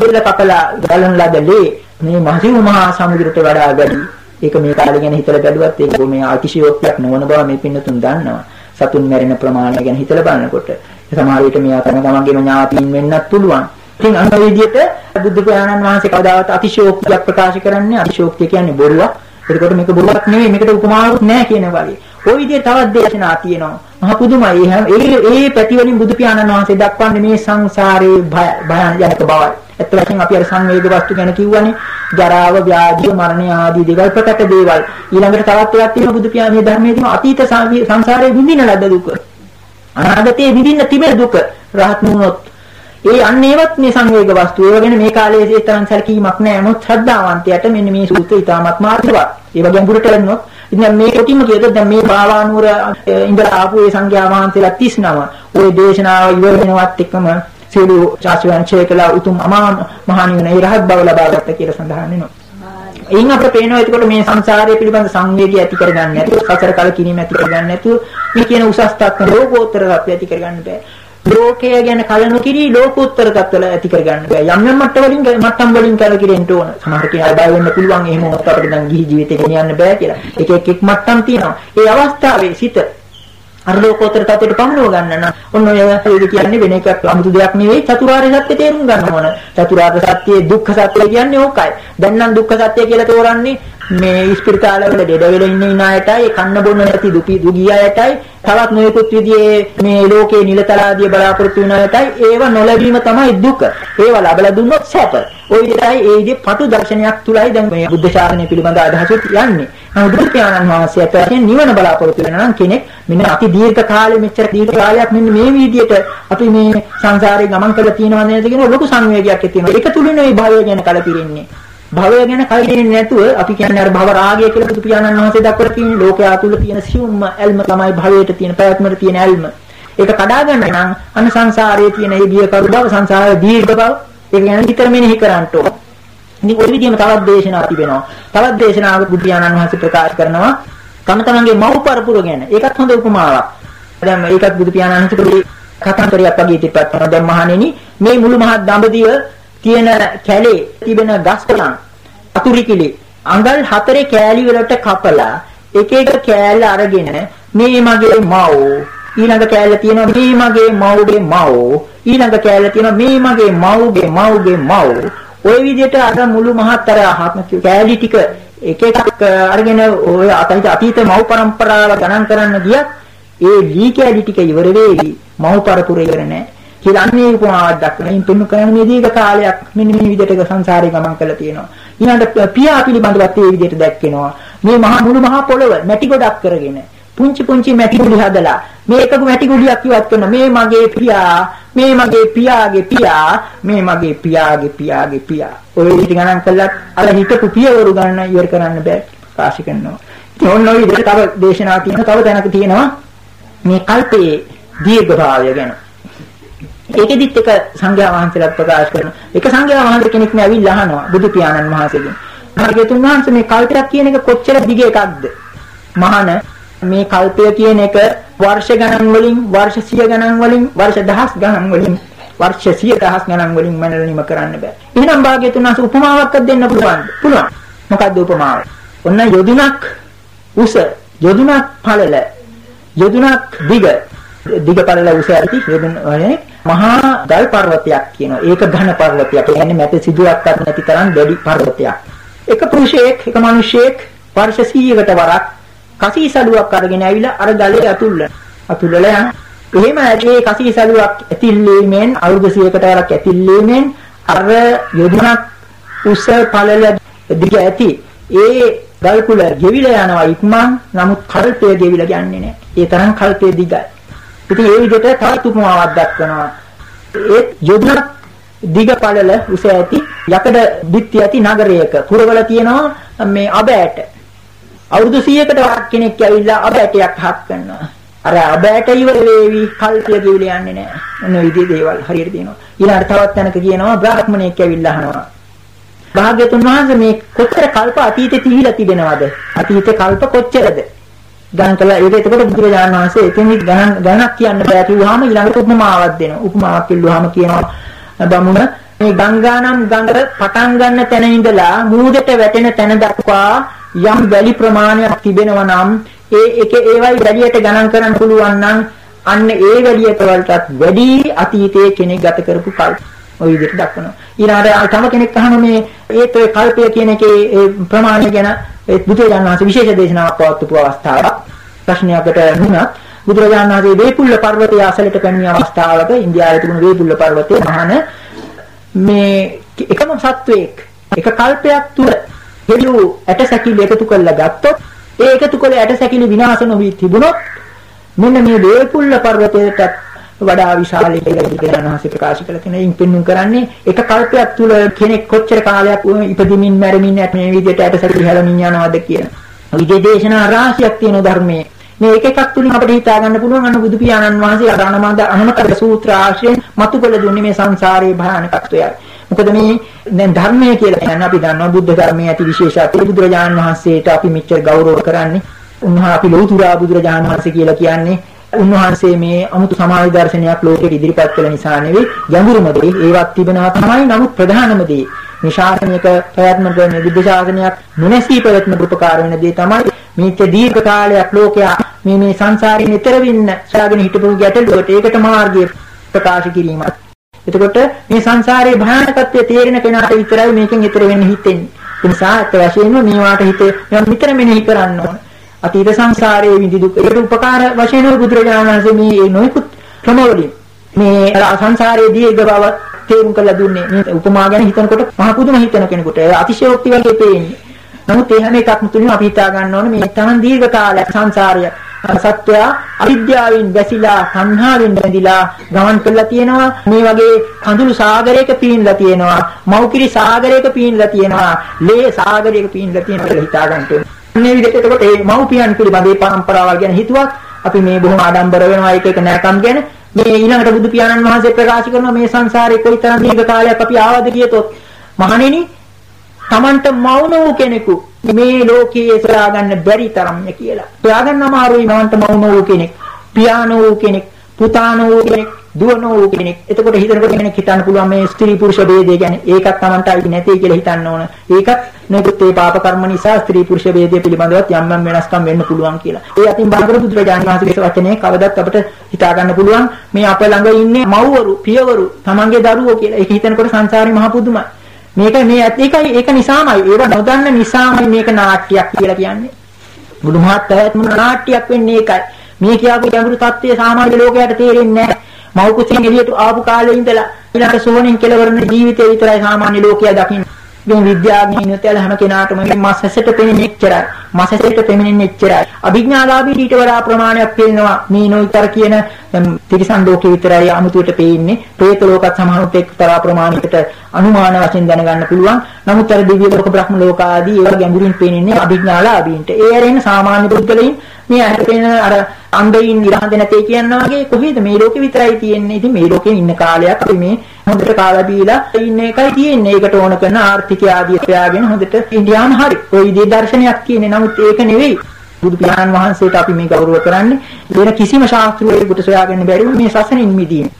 බෙල්ල කපලා ගලන ලදලේ මේ මහසිව් මහා සමුද්‍රයට වඩා වැඩි. ඒක මේ කාලේ ගැන හිතලා බැලුවත් ඒක මේ අතිශයෝක්තියක් නොවන බව මේ පින්නතුන් දන්නවා. සතුන් මැරෙන ප්‍රමාණය ගැන හිතලා බලනකොට. සමහර විට මෙයා තම තමන්ගේම ඥාතීන් වෙන්නත් පුළුවන් ඉතින් අන්න ඔය විදිහට බුදු පියාණන් වහන්සේ කවදාවත් අතිශෝක්තියක් ප්‍රකාශ කරන්නේ අතිශෝක්තිය කියන්නේ බොරුවක්. එතකොට මේක බොරුවක් නෙවෙයි මේකට උපමාවක් නෑ කියන වගේ. ওই විදිහේ තවත් දේශනා තියෙනවා. මහ පුදුමයි. ඒ ඒ පැතිවලින් බුදු පියාණන් වහන්සේ දක්වන්නේ මේ සංසාරේ භයානක බවයි. ඇත්ත වශයෙන් අපි අර සංවේග වස්තු ගැන කිව්වනේ. ජරාව, ව්‍යාධිය, මරණය ආදී දේවල් ප්‍රකට දේවල්. ඊළඟට තවත් එකක් තියෙනවා බුදු පියාණේ ධර්මයේ තියෙන අතීත සංසාරයේ විඳින ලද දුක. අනාගතයේ විඳින්න තිබෙන දුක රහත් වුණොත් ඒ අන්න ඒවත් මේ සංවේග වස්තු. ඒව ගැන මේ කාලයේ ඒ තරම් සැලකීමක් නැහැ. මොකද ශ්‍රද්ධාවන්තයට මෙන්න මේ සූත්‍රය ඉතාමත් මාර්ගවත්. ඒ වගේම බුරට ලැබුණොත් ඉතින් මේ කොටිම කියතොත් දැන් මේ බාවානුවර ඉඳලා ආපු ඒ සංඝයා වහන්සේලා 39 ওই දේශනාව ඉවර වෙනවත් එක්කම සියලු ශාස්ත්‍රයන්චේ කළා උතුම් අමා මහා නිවන රහත් බව ලබාගත්ත කියලා සඳහන් වෙනවා. එයින් අපට පේනවා එතකොට මේ සංසාරය පිළිබඳ සංවේගය ඇති කරගන්න නැතුව සසර කල කිරීම ඇති කරගන්න නැතුව මේ කියන උසස් තත්ත්ව ලෝකෝත්තර තත්ත්වය ඇති කරගන්න බෑ. ලෝකය ගැන කලනු කිරි ලෝකෝත්තර තත්ත්වල ඇති කරගන්න බෑ. යම් යම් මට්ටම් වලින් මට්ටම් වලින් කලකිරෙන්න ඕන. සමහර කෙනා බය වෙන්න පුළුවන් එහෙම වුණොත් අපිට දැන් ගිහි ජීවිතේ ගෙනියන්න බෑ කියලා. එක එක එක් මට්ටම් තියෙනවා. ඒ අවස්ථාවේ සිට අර ලෝකෝත්තර තත්ත්වයට පමුණව ගන්න නම් ඔන්න ඔය ඒක කියන්නේ වෙන එකක් 아무තු දෙයක් නෙවෙයි චතුරාර්ය සත්‍ය තේරුම් ගන්න ඕන. චතුරාර්ය සත්‍යයේ දුක්ඛ සත්‍ය කියන්නේ ඕකයි. දැන් නම් දුක්ඛ සත්‍ය කියලා තෝරන්නේ මේ ස්පිරිතාලවල ඩෙඩ වෙලා ඉන්න ඉන අයටයි කන්න බොන්න නැති දුපි දුගී අයටයි තවත් නොයෙකුත් විදිහේ මේ ලෝකේ නිලතලාදිය බලාපොරොත්තු වෙන අයටයි ඒව නොලැබීම තමයි දුක. ඒව ලබලා දුන්නොත් සැප. ওই විදිහයි ඒ විදිහේ පටු දර්ශනයක් තුලයි දැන් මේ බුද්ධ ශාසනය පිළිබඳ අදහසත් යන්නේ. නමුත් බුදු පියාණන් වහන්සේ අතරින් නිවන බලාපොරොත්තු වෙන නම් කෙනෙක් මෙන්න අති දීර්ඝ කාලෙ මෙච්චර දීර්ඝ කාලයක් මෙන්න මේ විදිහට අපි මේ සංසාරේ ගමන් කරලා තියෙනවා නේද කියන ලොකු සංවේගයක් ඇති වෙනවා. ඒක තුලින් මේ භවය ගැන කලකිරෙන්නේ. භවය ගැන කලකිරෙන්නේ නැතුව අපි කියන්නේ අර භව රාගය කියලා බුදු පියාණන් වහන්සේ දක්වලා තියෙන ලෝකයා තුල තියෙන සියුම්ම ඇල්ම තමයි භවයට තියෙන පැවැත්මට තියෙන ඇල්ම. ඒක කඩා ගන්න නම් අන්න සංසාරයේ තියෙන ඒ බිය කරු බව සංසාරයේ දීර්ඝ බව ඒක ගැන විතර මෙනෙහි කරන්න ඕන. ඉතින් ওই විදිහම තවත් දේශනා තිබෙනවා. තවත් දේශනාවක බුදු පියාණන් වහන්සේ ප්‍රකාශ කරනවා තම තමන්ගේ මව් පරපුර ගැන. ඒකත් හොඳ උපමාවක්. දැන් ඒකත් බුදු පියාණන් වහන්සේ පොඩි කතාන්තරයක් වගේ ඉතිපත් කරනවා. දැන් මහණෙනි මේ මුළු මහත් දඹදිව තියෙන කැලේ තිබෙන ගස්පලන් අතුරු කිලි. අඟල් හතරේ කෑලි වලට කපලා එක එක කෑල්ල අරගෙන මේ මගේ මව් ඊළඟ කෑල්ල තියෙනවා මේ මගේ මව්ගේ මව් ඊළඟ කෑල්ල තියෙනවා මේ මගේ මව්ගේ මව්ගේ මව්. ওই විදිහට අර මුළු මහත්තර කෑලි ටික එක එකක් අරගෙන ඔය අතීත අතීත මව් පරම්පරාව ගණන් කරන්න ගියත් ඒ ලී කෑලි ටික ඉවර වෙවි. මව් පරපුර ඉවර නැහැ. කියලා අන්නේ උපමාවක් දක්වන. ඉන් පෙන්නු කරන්නේ මේ දීර්ඝ කාලයක් මෙන්න මේ විදිහට සංසාරේ ගමන් කරලා තියෙනවා. ඊළඟට පියා පිළිබඳවත් මේ විදිහට දැක්කෙනවා. මේ මහා මුළු මහා පොළව මැටි ගොඩක් කරගෙන පුංචි පුංචි මැටි ගුලි හදලා මේකක මැටි ගුලියක් ඉවත් කරන මේ මගේ පියා මේ මගේ පියාගේ පියා මේ මගේ පියාගේ පියාගේ පියා ඔය විදිහට ගණන් කළත් අර හිතපු පියවරු ගණන ඉවර කරන්න බෑ ප්‍රකාශ කරනවා ඉතින් ඔන්න ඔය විදිහට තව දේශනා තියෙනවා තව තැනක තියෙනවා මේ කල්පයේ දීර්ඝභාවය ගැන ඒකෙදිත් එක සංඝයා වහන්සේලා ප්‍රකාශ කරනවා. එක සංඝයා වහන්සේ කෙනෙක් මේ ඇවිල්ලා අහනවා බුදු පියාණන් වහන්සේගෙන්. භාග්‍යතුන් වහන්සේ මේ කල්පයක් කියන එක කොච්චර දිග එකක්ද? මහාන මේ කල්පය කියන එක වර්ෂ ගණන් වලින්, වර්ෂ සිය ගණන් වලින්, වර්ෂ දහස් ගණන් වලින්, වර්ෂ සිය දහස් ගණන් වලින් මනරණීම කරන්න බෑ. එහෙනම් භාග්‍යතුන් වහන්සේ උපමාවක් දෙන්න පුළුවන්ද? පුළුවන්. මොකක්ද උපමාව? ඔන්න යොදුනක් උස, යොදුනක් පළල, යොදුනක් දිග, දිග පළල උස ඇති යොදුන මහා ගල් පර්වතයක් කියනවා. ඒක ඝන පර්වතයක්. ඒ කියන්නේ මැද සිදුවක්වත් නැති තරම් දැඩි පර්වතයක්. එක පුරුෂයෙක්, එක මිනිසෙක් වර්ෂ 100කට වරක් කසීසලුවක් අරගෙන ඇවිල්ලා අර ගලේ අතුල්ලන. අතුල්ලලා යන. එහෙම ඒ කසීසලුවක් ඇතිල්ලීමෙන් අවුරුදු 100කට වරක් ඇතිල්ලීමෙන් අර යොදුනක් උස පළල දිග ඇති ඒ ගල් කුල ගෙවිලා යනවා ඉක්මන් නමුත් කල්පය ගෙවිලා යන්නේ නැහැ. ඒ තරම් කල්පය දිගයි. ඉතින් ඒ විදිහට තවත් උපමාවක් දක්වනවා. ඒ යොදුනක් දිග පළල උස ඇති යකඩ බිත්ති ඇති නගරයක පුරවල තියෙනවා මේ අබ ඇට. අවුරුදු 100කට වක් කෙනෙක් ඇවිල්ලා අබ ඇටයක් හක් කරනවා. අර අබ ඇට ඉවර වේවි කල්පිය ගෙවිල යන්නේ නැහැ. මොන විදිහේ දේවල් හරියට තියෙනවා. ඊළඟට තවත් තැනක කියනවා බ්‍රාහ්මණයෙක් ඇවිල්ලා අහනවා. භාග්‍යතුන් වහන්සේ මේ කොච්චර කල්ප අතීතේ තිහිලා තිබෙනවද? අතීතේ කල්ප කොච්චරද? ගණන් කළා ඒක එතකොට බුදුරජාණන් වහන්සේ එතෙන්දි ගණන් ගණනක් කියන්න බෑ කිව්වහම ඊළඟට උපමාවක් දෙනවා. උපමාවක් කිව්වහම කියනවා බමුණ මේ ගංගානම් ගඟ පටන් ගන්න තැන ඉඳලා මූදට වැටෙන තැන දක්වා යම් වැලි ප්‍රමාණයක් තිබෙනවා නම් ඒ එක ඒවයි වැඩියට ගණන් කරන්න පුළුවන් නම් අන්න ඒ වැඩියට වලටත් වැඩි අතීතයේ කෙනෙක් ගත කරපු කල්ප ওই විදිහට දක්වනවා. ඊළඟට තම කෙනෙක් අහන මේ ඒත් ඔය කල්පය කියන එකේ ප්‍රමාණය ගැන ඒ බුදුරජාණන් වහන්සේ විශේෂ දේශනාවක් පවත්වපු අවස්ථාවක්. ප්‍රශ්නයකට වුණත් බුදුරජාණන් වහන්සේ වේපුල්ල පර්වතය අසලට පැමිණි අවස්ථාවක ඉන්දියාවේ තිබුණු වේපුල්ල පර්වතයේ මහාන මේ එකම සත්වයක් එක කල්පයක් තුල හෙළු ඇට සැකිලි එකතු කරලා ගත්තොත් ඒ එකතු කළ ඇට සැකිලි විනාශ නොවි තිබුණොත් මෙන්න මේ දේපුල්ල පර්වතයටත් වඩා විශාලයි කියලා බුදුරජාණන්සේ ප්‍රකාශ කළ කෙනෙක් ඉන් පෙන්වුම් කරන්නේ එක කල්පයක් තුල කෙනෙක් කොච්චර කාලයක් ඉපදිමින් මැරෙමින් මේ විදිහට ඇට සැකිලි හැලමින් යනවද කියන විදේශනා රාශියක් තියෙන ධර්මයේ මේ එක එකක් තුලින් අපිට හිතා ගන්න පුළුවන් අන්න බුදු පියාණන් වහන්සේ අදානමද අනුමතක සූත්‍ර ආශ්‍රයෙන් මතු කළ දුන්නේ මේ සංසාරයේ භයානකත්වයයි. මොකද මේ දැන් ධර්මය කියලා කියන්නේ අපි දන්නවා බුද්ධ ධර්මයේ ඇති විශේෂත්වය බුදුරජාණන් වහන්සේට අපි මෙච්චර ගෞරව කරන්නේ. උන්වහන්සේ අපි ලෞතුරා බුදුරජාණන් වහන්සේ කියලා කියන්නේ උන්වහන්සේ මේ අමුතු සමාජ දර්ශනයක් ලෝකෙට ඉදිරිපත් කළ නිසා නෙවෙයි ගැඹුරුම දේ ඒවත් තිබෙනවා තමයි නමුත් ප්‍රධානම දේ මේ ශාසනික ප්‍රයත්න කරන බුද්ධ ශාසනයක් නොනැසී පැවැත්ම උපකාර වෙන දේ තමයි මේක දීර්ඝ කාලයක් ලෝකයා මේ මේ සංසාරයෙන් ඈතර වෙන්න සාගෙන හිටපු ගැටලුවට ඒකට මාර්ගය ප්‍රකාශ කිරීමයි. එතකොට මේ සංසාරයේ භයානකත්වය තේරෙන කෙනාට විතරයි මේකෙන් ඈතර වෙන්න හිතෙන්නේ. ඒ නිසා අත් වශයෙන්ම මේවාට හිත නිතර මෙනෙහි කරන්න ඕන. අතීත සංසාරයේ විඳි දුක ඒකට උපකාර වශයෙන් බුදුරජාණන් වහන්සේ මේ නොයෙකුත් ක්‍රමවලින් මේ සංසාරයේ දීර්ඝ බව තේරුම් කරලා දුන්නේ. මේ උපමා ගැන හිතනකොට මහ පුදුම හිතන කෙනෙකුට අතිශයෝක්ති වගේ පේන්නේ. නමුත් ඒ හැම එකක්ම තුලින් අපි හිතා ගන්න ඕනේ මේ තරම් දීර්ඝ කාලයක් සංසාරය සත්‍යය අවිද්‍යාවෙන් වැසිලා සංහාවෙන් බැඳිලා ගමන් කරලා තියෙනවා මේ වගේ කඳුළු සාගරයක පීනලා තියෙනවා මෞකිරි සාගරයක පීනලා තියෙනවා ලේ සාගරයක පීනලා තියෙනවා කියලා හිතා ගන්න ඕනේ. මේ විදිහට එතකොට මේ මෞපියන් පිළිබඳ මේ පරම්පරාවල් ගැන හිතුවත් අපි මේ බොහොම ආඩම්බර වෙනවා එක එක නෑකම් ගැන මේ ඊළඟට බුදු පියාණන් වහන්සේ ප්‍රකාශ කරනවා මේ සංසාරේ කොයිතරම් දීර්ඝ කාලයක් අපි ආවද කියතොත් මහණෙනි Tamanට මෞන වූ කෙනෙකු මේ ලෝකයේ සොයා ගන්න බැරි තරම්ය කියලා. සොයා ගන්න අමාරුයි මවන්ට මවුන වූ කෙනෙක්, පියාන වූ කෙනෙක්, පුතාන වූ කෙනෙක්, දුවන වූ කෙනෙක්. එතකොට හිතනකොට කෙනෙක් හිතන්න පුළුවන් මේ ස්ත්‍රී පුරුෂ ભેදය ගැන. ඒකත් Tamanට අයිති නැtei කියලා හිතන්න ඕන. ඒකත් නොයෙකුත් ඒ පාප කර්ම නිසා ස්ත්‍රී පුරුෂ ભેදය පිළිබඳවත් යම් යම් වෙනස්කම් වෙන්න පුළුවන් කියලා. ඒ අතින් බාහිර බුදුරජාණන් වහන්සේගේ වචනේ කවදත් අපිට හිතා ගන්න පුළුවන් මේ අප ළඟ ඉන්නේ මව්වරු, පියවරු, Tamanගේ දරුවෝ කියලා. ඒක හිතනකොට සංසාරේ මහ පුදුමයි. මේක මේ ඒකයි ඒක නිසාමයි ඒව නොදන්න නිසාමයි මේක නාට්‍යයක් කියලා කියන්නේ. මුළු මහත් පැවැත්ම නාට්‍යයක් වෙන්නේ ඒකයි. මේ කියාපු ගැඹුරු தත්ත්වය සාමාන්‍ය ලෝකයට තේරෙන්නේ නැහැ. මව් කුසින් එළියට ආපු කාලේ ඉඳලා ඊළඟ සෝණින් කෙලවරන ජීවිතය විතරයි සාමාන්‍ය ලෝකයා දකින්නේ. මේ විද්‍යාඥයින් තැල හැම කෙනාටම මේ මස් ඇසට පෙනෙන්නේ එච්චරයි. මස් ඇසට පෙනෙන්නේ එච්චරයි. අභිඥාලාභී ඊට වඩා ප්‍රමාණයක් පේනවා. මේ නොයිතර කියන තිරිසන් ලෝකේ විතරයි අමුතුවට පේන්නේ. പ്രേත ලෝකත් සමහරවිට එක්තරා ප්‍රමාණයකට අනුමාන වශයෙන් දැනගන්න පුළුවන්. නමුත් අර දිව්‍ය ලෝක බ්‍රහ්ම ලෝක ආදී ඒවා ගැඹුරින් පේන්නේ අභිඥාලාභීන්ට. ඒ ඇරෙන සාමාන්‍ය පුද්ගලයන් මේ ඇහැපෙන අර අන්ධයින් ඉරහඳ නැtei කියනවා වගේ කොහේද මේ ලෝකෙ විතරයි තියෙන්නේ. ඉතින් මේ ලෝකෙ ඉන්න කාලයක් අපි මේ හොඳට කාලා බීලා ඉන්න එකයි තියෙන්නේ. ඒකට ඕන කරන ආර්ථිකය ආදී හොයාගෙන හොඳට ඉන්දියාන හරි. ওই විදිහේ දර්ශනයක් කියන්නේ. නමුත් ඒක නෙවෙයි. බුදු පියාණන් වහන්සේට අපි මේ ගෞරව කරන්නේ වෙන කිසිම ශාස්ත්‍රයකට සොයාගන්න බැරි මේ සසනින් මිදීම.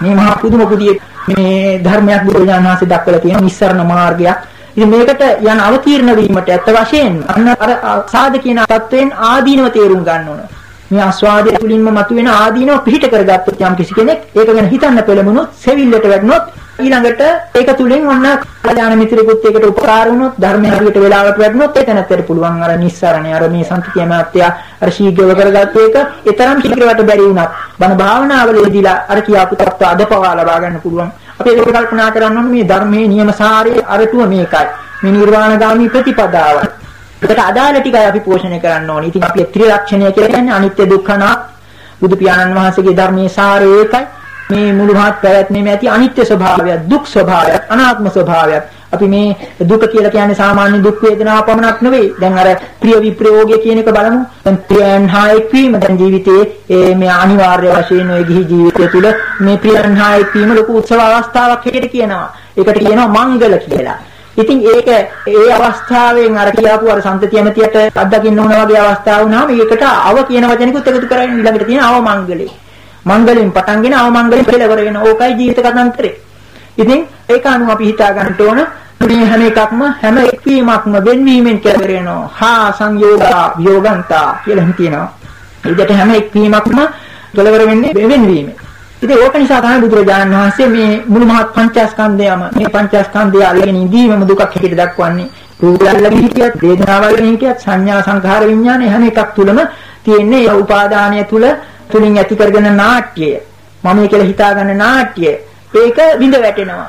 මේ මහා පුදුම පුදියේ මේ ධර්මයක් බුදු පියාණන් වහන්සේ දක්වලා තියෙන නිස්සරණ මාර්ගයක්. ඉතින් මේකට යන අවතීර්ණ වීමට ඇත්ත වශයෙන්ම අන්න අර සාද කියන தත්වෙන් ආදීනව තේරුම් ගන්න ඕනේ. මේ ආස්වාදයේ තුලින්ම මතුවෙන ආදීනව පිහිට කරගත්තොත් යම් කිසි කෙනෙක් ඒක ගැන හිතන්න පෙළඹුණොත් සෙවිල්ලට වැටුණොත් ඊළඟට ඒක තුලින් ඔන්න කල්යාණ මිත්‍රෙකුත් ඒකට උපකාර වුණොත් ධර්මයේ හරියට වෙලාවට වැටුණොත් ඒක නැත්තට පුළුවන් අර නිස්සරණේ අර මේ සම්පතිය මාත්‍ය අර ශීඝ්‍රව කරගත්ත එක ඊතරම් ශීඝ්‍රවට බැරි වුණත් බණ භාවනාවලදීලා අර කියාපු තත්ත්ව අදපවා ලබා ගන්න පුළුවන්. අපි ඒක කල්පනා කරන්න ඕනේ මේ ධර්මයේ නියම සාරයේ අරටුව මේකයි. මේ නිර්වාණගාමී ප්‍රතිපදාවයි. ඒකට අදාළ ටිකයි අපි පෝෂණය කරන්න ඕනේ. ඉතින් අපි ත්‍රිලක්ෂණය කියලා කියන්නේ අනිත්‍ය දුක්ඛ නාම බුදු පියාණන් වහන්සේගේ ධර්මයේ සාරය ඒකයි. මේ මුළු මහත් පැවැත්මේම ඇති අනිත්‍ය ස්වභාවය, දුක් ස්වභාවය, අනාත්ම ස්වභාවය. අපි මේ දුක කියලා කියන්නේ සාමාන්‍ය දුක් වේදනාව පමණක් නෙවෙයි. දැන් අර ප්‍රිය විප්‍රයෝගය කියන එක බලමු. දැන් ප්‍රියයන් හා එක්වීම දැන් ජීවිතයේ මේ අනිවාර්ය වශයෙන් ඔය ගිහි ජීවිතය තුළ මේ ප්‍රියයන් හා එක්වීම ලොකු උත්සව අවස්ථාවක් හැටියට කියනවා. ඒකට කියනවා මංගල කියලා. ඉතින් ඒක ඒ අවස්ථාවෙන් අර කියාපු අර සම්තති ඇමතියට අත්දකින්න ඕන වගේ අවස්ථාව වුණාම ඒකට අව කියන වචනිකුත් එකතු කරගෙන ඊළඟට තියෙන අව මංගලේ. මංගලෙන් පටන්ගෙන අව මංගලෙන් කෙලවර වෙන ඕකයි ජීවිත කතන්තරේ. ඉතින් ඒක අනුව අපි හිතා ගන්න ඕන මේ හැම එකක්ම හැම එක්වීමක්ම වෙන්වීමෙන් කෙලවර වෙනවා. හා සංයෝගා වියෝගන්තා කියලා හිතෙනවා. ඒ විදිහට හැම එක්වීමක්ම කෙලවර වෙන්නේ වෙන්වීමෙන්. ඉතින් ඕක නිසා තමයි බුදුරජාණන් වහන්සේ මේ මුළු මහත් පංචස්කන්ධයම මේ පංචස්කන්ධය අල්ලගෙන ඉඳීමම දුකක් හැටියට දක්වන්නේ. රූපය අල්ලගෙන හිටියත්, වේදනාව අල්ලගෙන හිටියත්, සංඥා සංඛාර විඥාන හැම එකක් තුළම තියෙන්නේ ඒ උපාදානය තුළ තුලින් ඇති කරගෙන නාට්‍යය. මම කියලා හිතාගන්න නාට්‍යය. ඒක විඳ වැටෙනවා.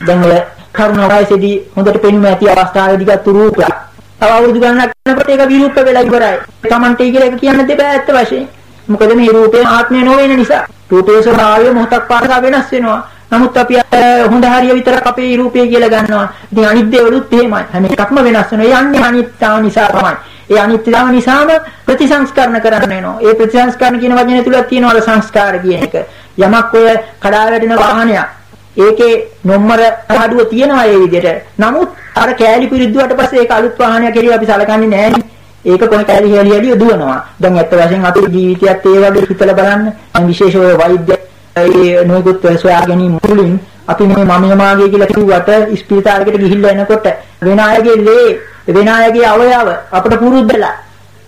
දැන් ඔය කරුණ වයසේදී හොඳට පෙනුම ඇති අවස්ථාවේදී ගත්තු රූපයක්. තව අවුරුදු ගණනක් යනකොට ඒක විරූප වෙලා ඉවරයි. Tamante කියලා එක කියන්න දෙපෑ ඇත්ත වශයෙන්. මොකද මේ රූපේ ආත්මය නොවන නිසා. රූපේ ස්වභාවය මොහොතක් පාසා වෙනස් වෙනවා. නමුත් අපි හොඳ හරිය විතරක් අපේ රූපය කියලා ගන්නවා. ඉතින් අනිත් දේවලුත් එහෙමයි. හැම එකක්ම වෙනස් වෙනවා. යන්නේ අනිත්‍යතාව නිසා තමයි. ඒ අනිත්‍යතාව නිසාම ප්‍රතිසංස්කරණ කරන්න වෙනවා. ඒ ප්‍රතිසංස්කරණ කියන වචනේ තුල තියෙනවා සංස්කාර කියන එක. යමක් ඔය කඩා වැටෙන වාහනයක්. ඒකේ නොම්බර අඩුව තියෙනවා ඒ විදිහට. නමුත් අර කෑලි පිරිද්දුවට පස්සේ ඒක අලුත් වාහනයක් කියලා අපි සලකන්නේ නැහැ ඒක කොහේ කෑලි හැලි හැලි දුවනවා. දැන් ඇත්ත වශයෙන් අපේ ජීවිතයත් ඒ වගේ හිතලා බලන්න. විශේෂ ඔය වෛද්‍ය ඒ නොයෙකුත් සොයා ගැනීම මුලින් අපි මේ මම යමාගේ කියලා කිව්වට ස්පිරිතාලයකට ගිහිල්ලා එනකොට වෙන අයගේ ලේ වෙන අයගේ අවයව අපිට පුරුද්දලා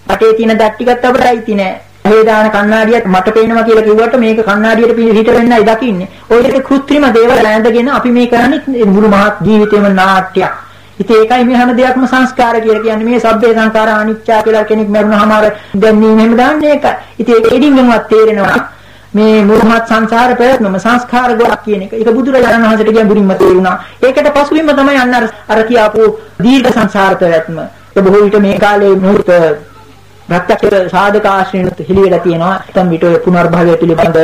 අටේ තියෙන දත් ටිකත් අපිට අයිති නෑ. හේ දාන කණ්ණාඩියක් මට පේනවා කියලා කිව්වට මේක කණ්ණාඩියට පිට වෙන්නයි දකින්නේ. ඔය දෙක કૃත්‍රිම දේවල් ඇඳගෙන අපි මේ කරන්නේ මුළු මහත් ජීවිතේම නාට්‍යයක්. ඉතින් ඒකයි මේ හැම දෙයක්ම සංස්කාර කියලා කියන්නේ මේ සබ්බේ සංඛාර අනිච්චා කියලා කෙනෙක් මරුණාම අර දැන් මේ මෙහෙම දාන්නේ ඒකයි. ඉතින් ඒක එඩින්ගෙන්වත් තේරෙනවා. මේ මුරුමත් සංසාර ප්‍රයත්නම සංස්කාර ගොඩක් කියන එක. ඒක බුදුරජාණන් වහන්සේට ගැඹුරින්ම තේරුණා. ඒකට පසුබිම තමයි අන්න අර කියාපු දීර්ඝ සංසාර ප්‍රයත්න. ඒ බොහෝ විට මේ කාලේ මුහුර්ත ප්‍රත්‍යක්ෂ සාධක ආශ්‍රයනුත් හිලියලා තියෙනවා. නැත්නම් විට ඔය පුනර්භවය පිළිබඳ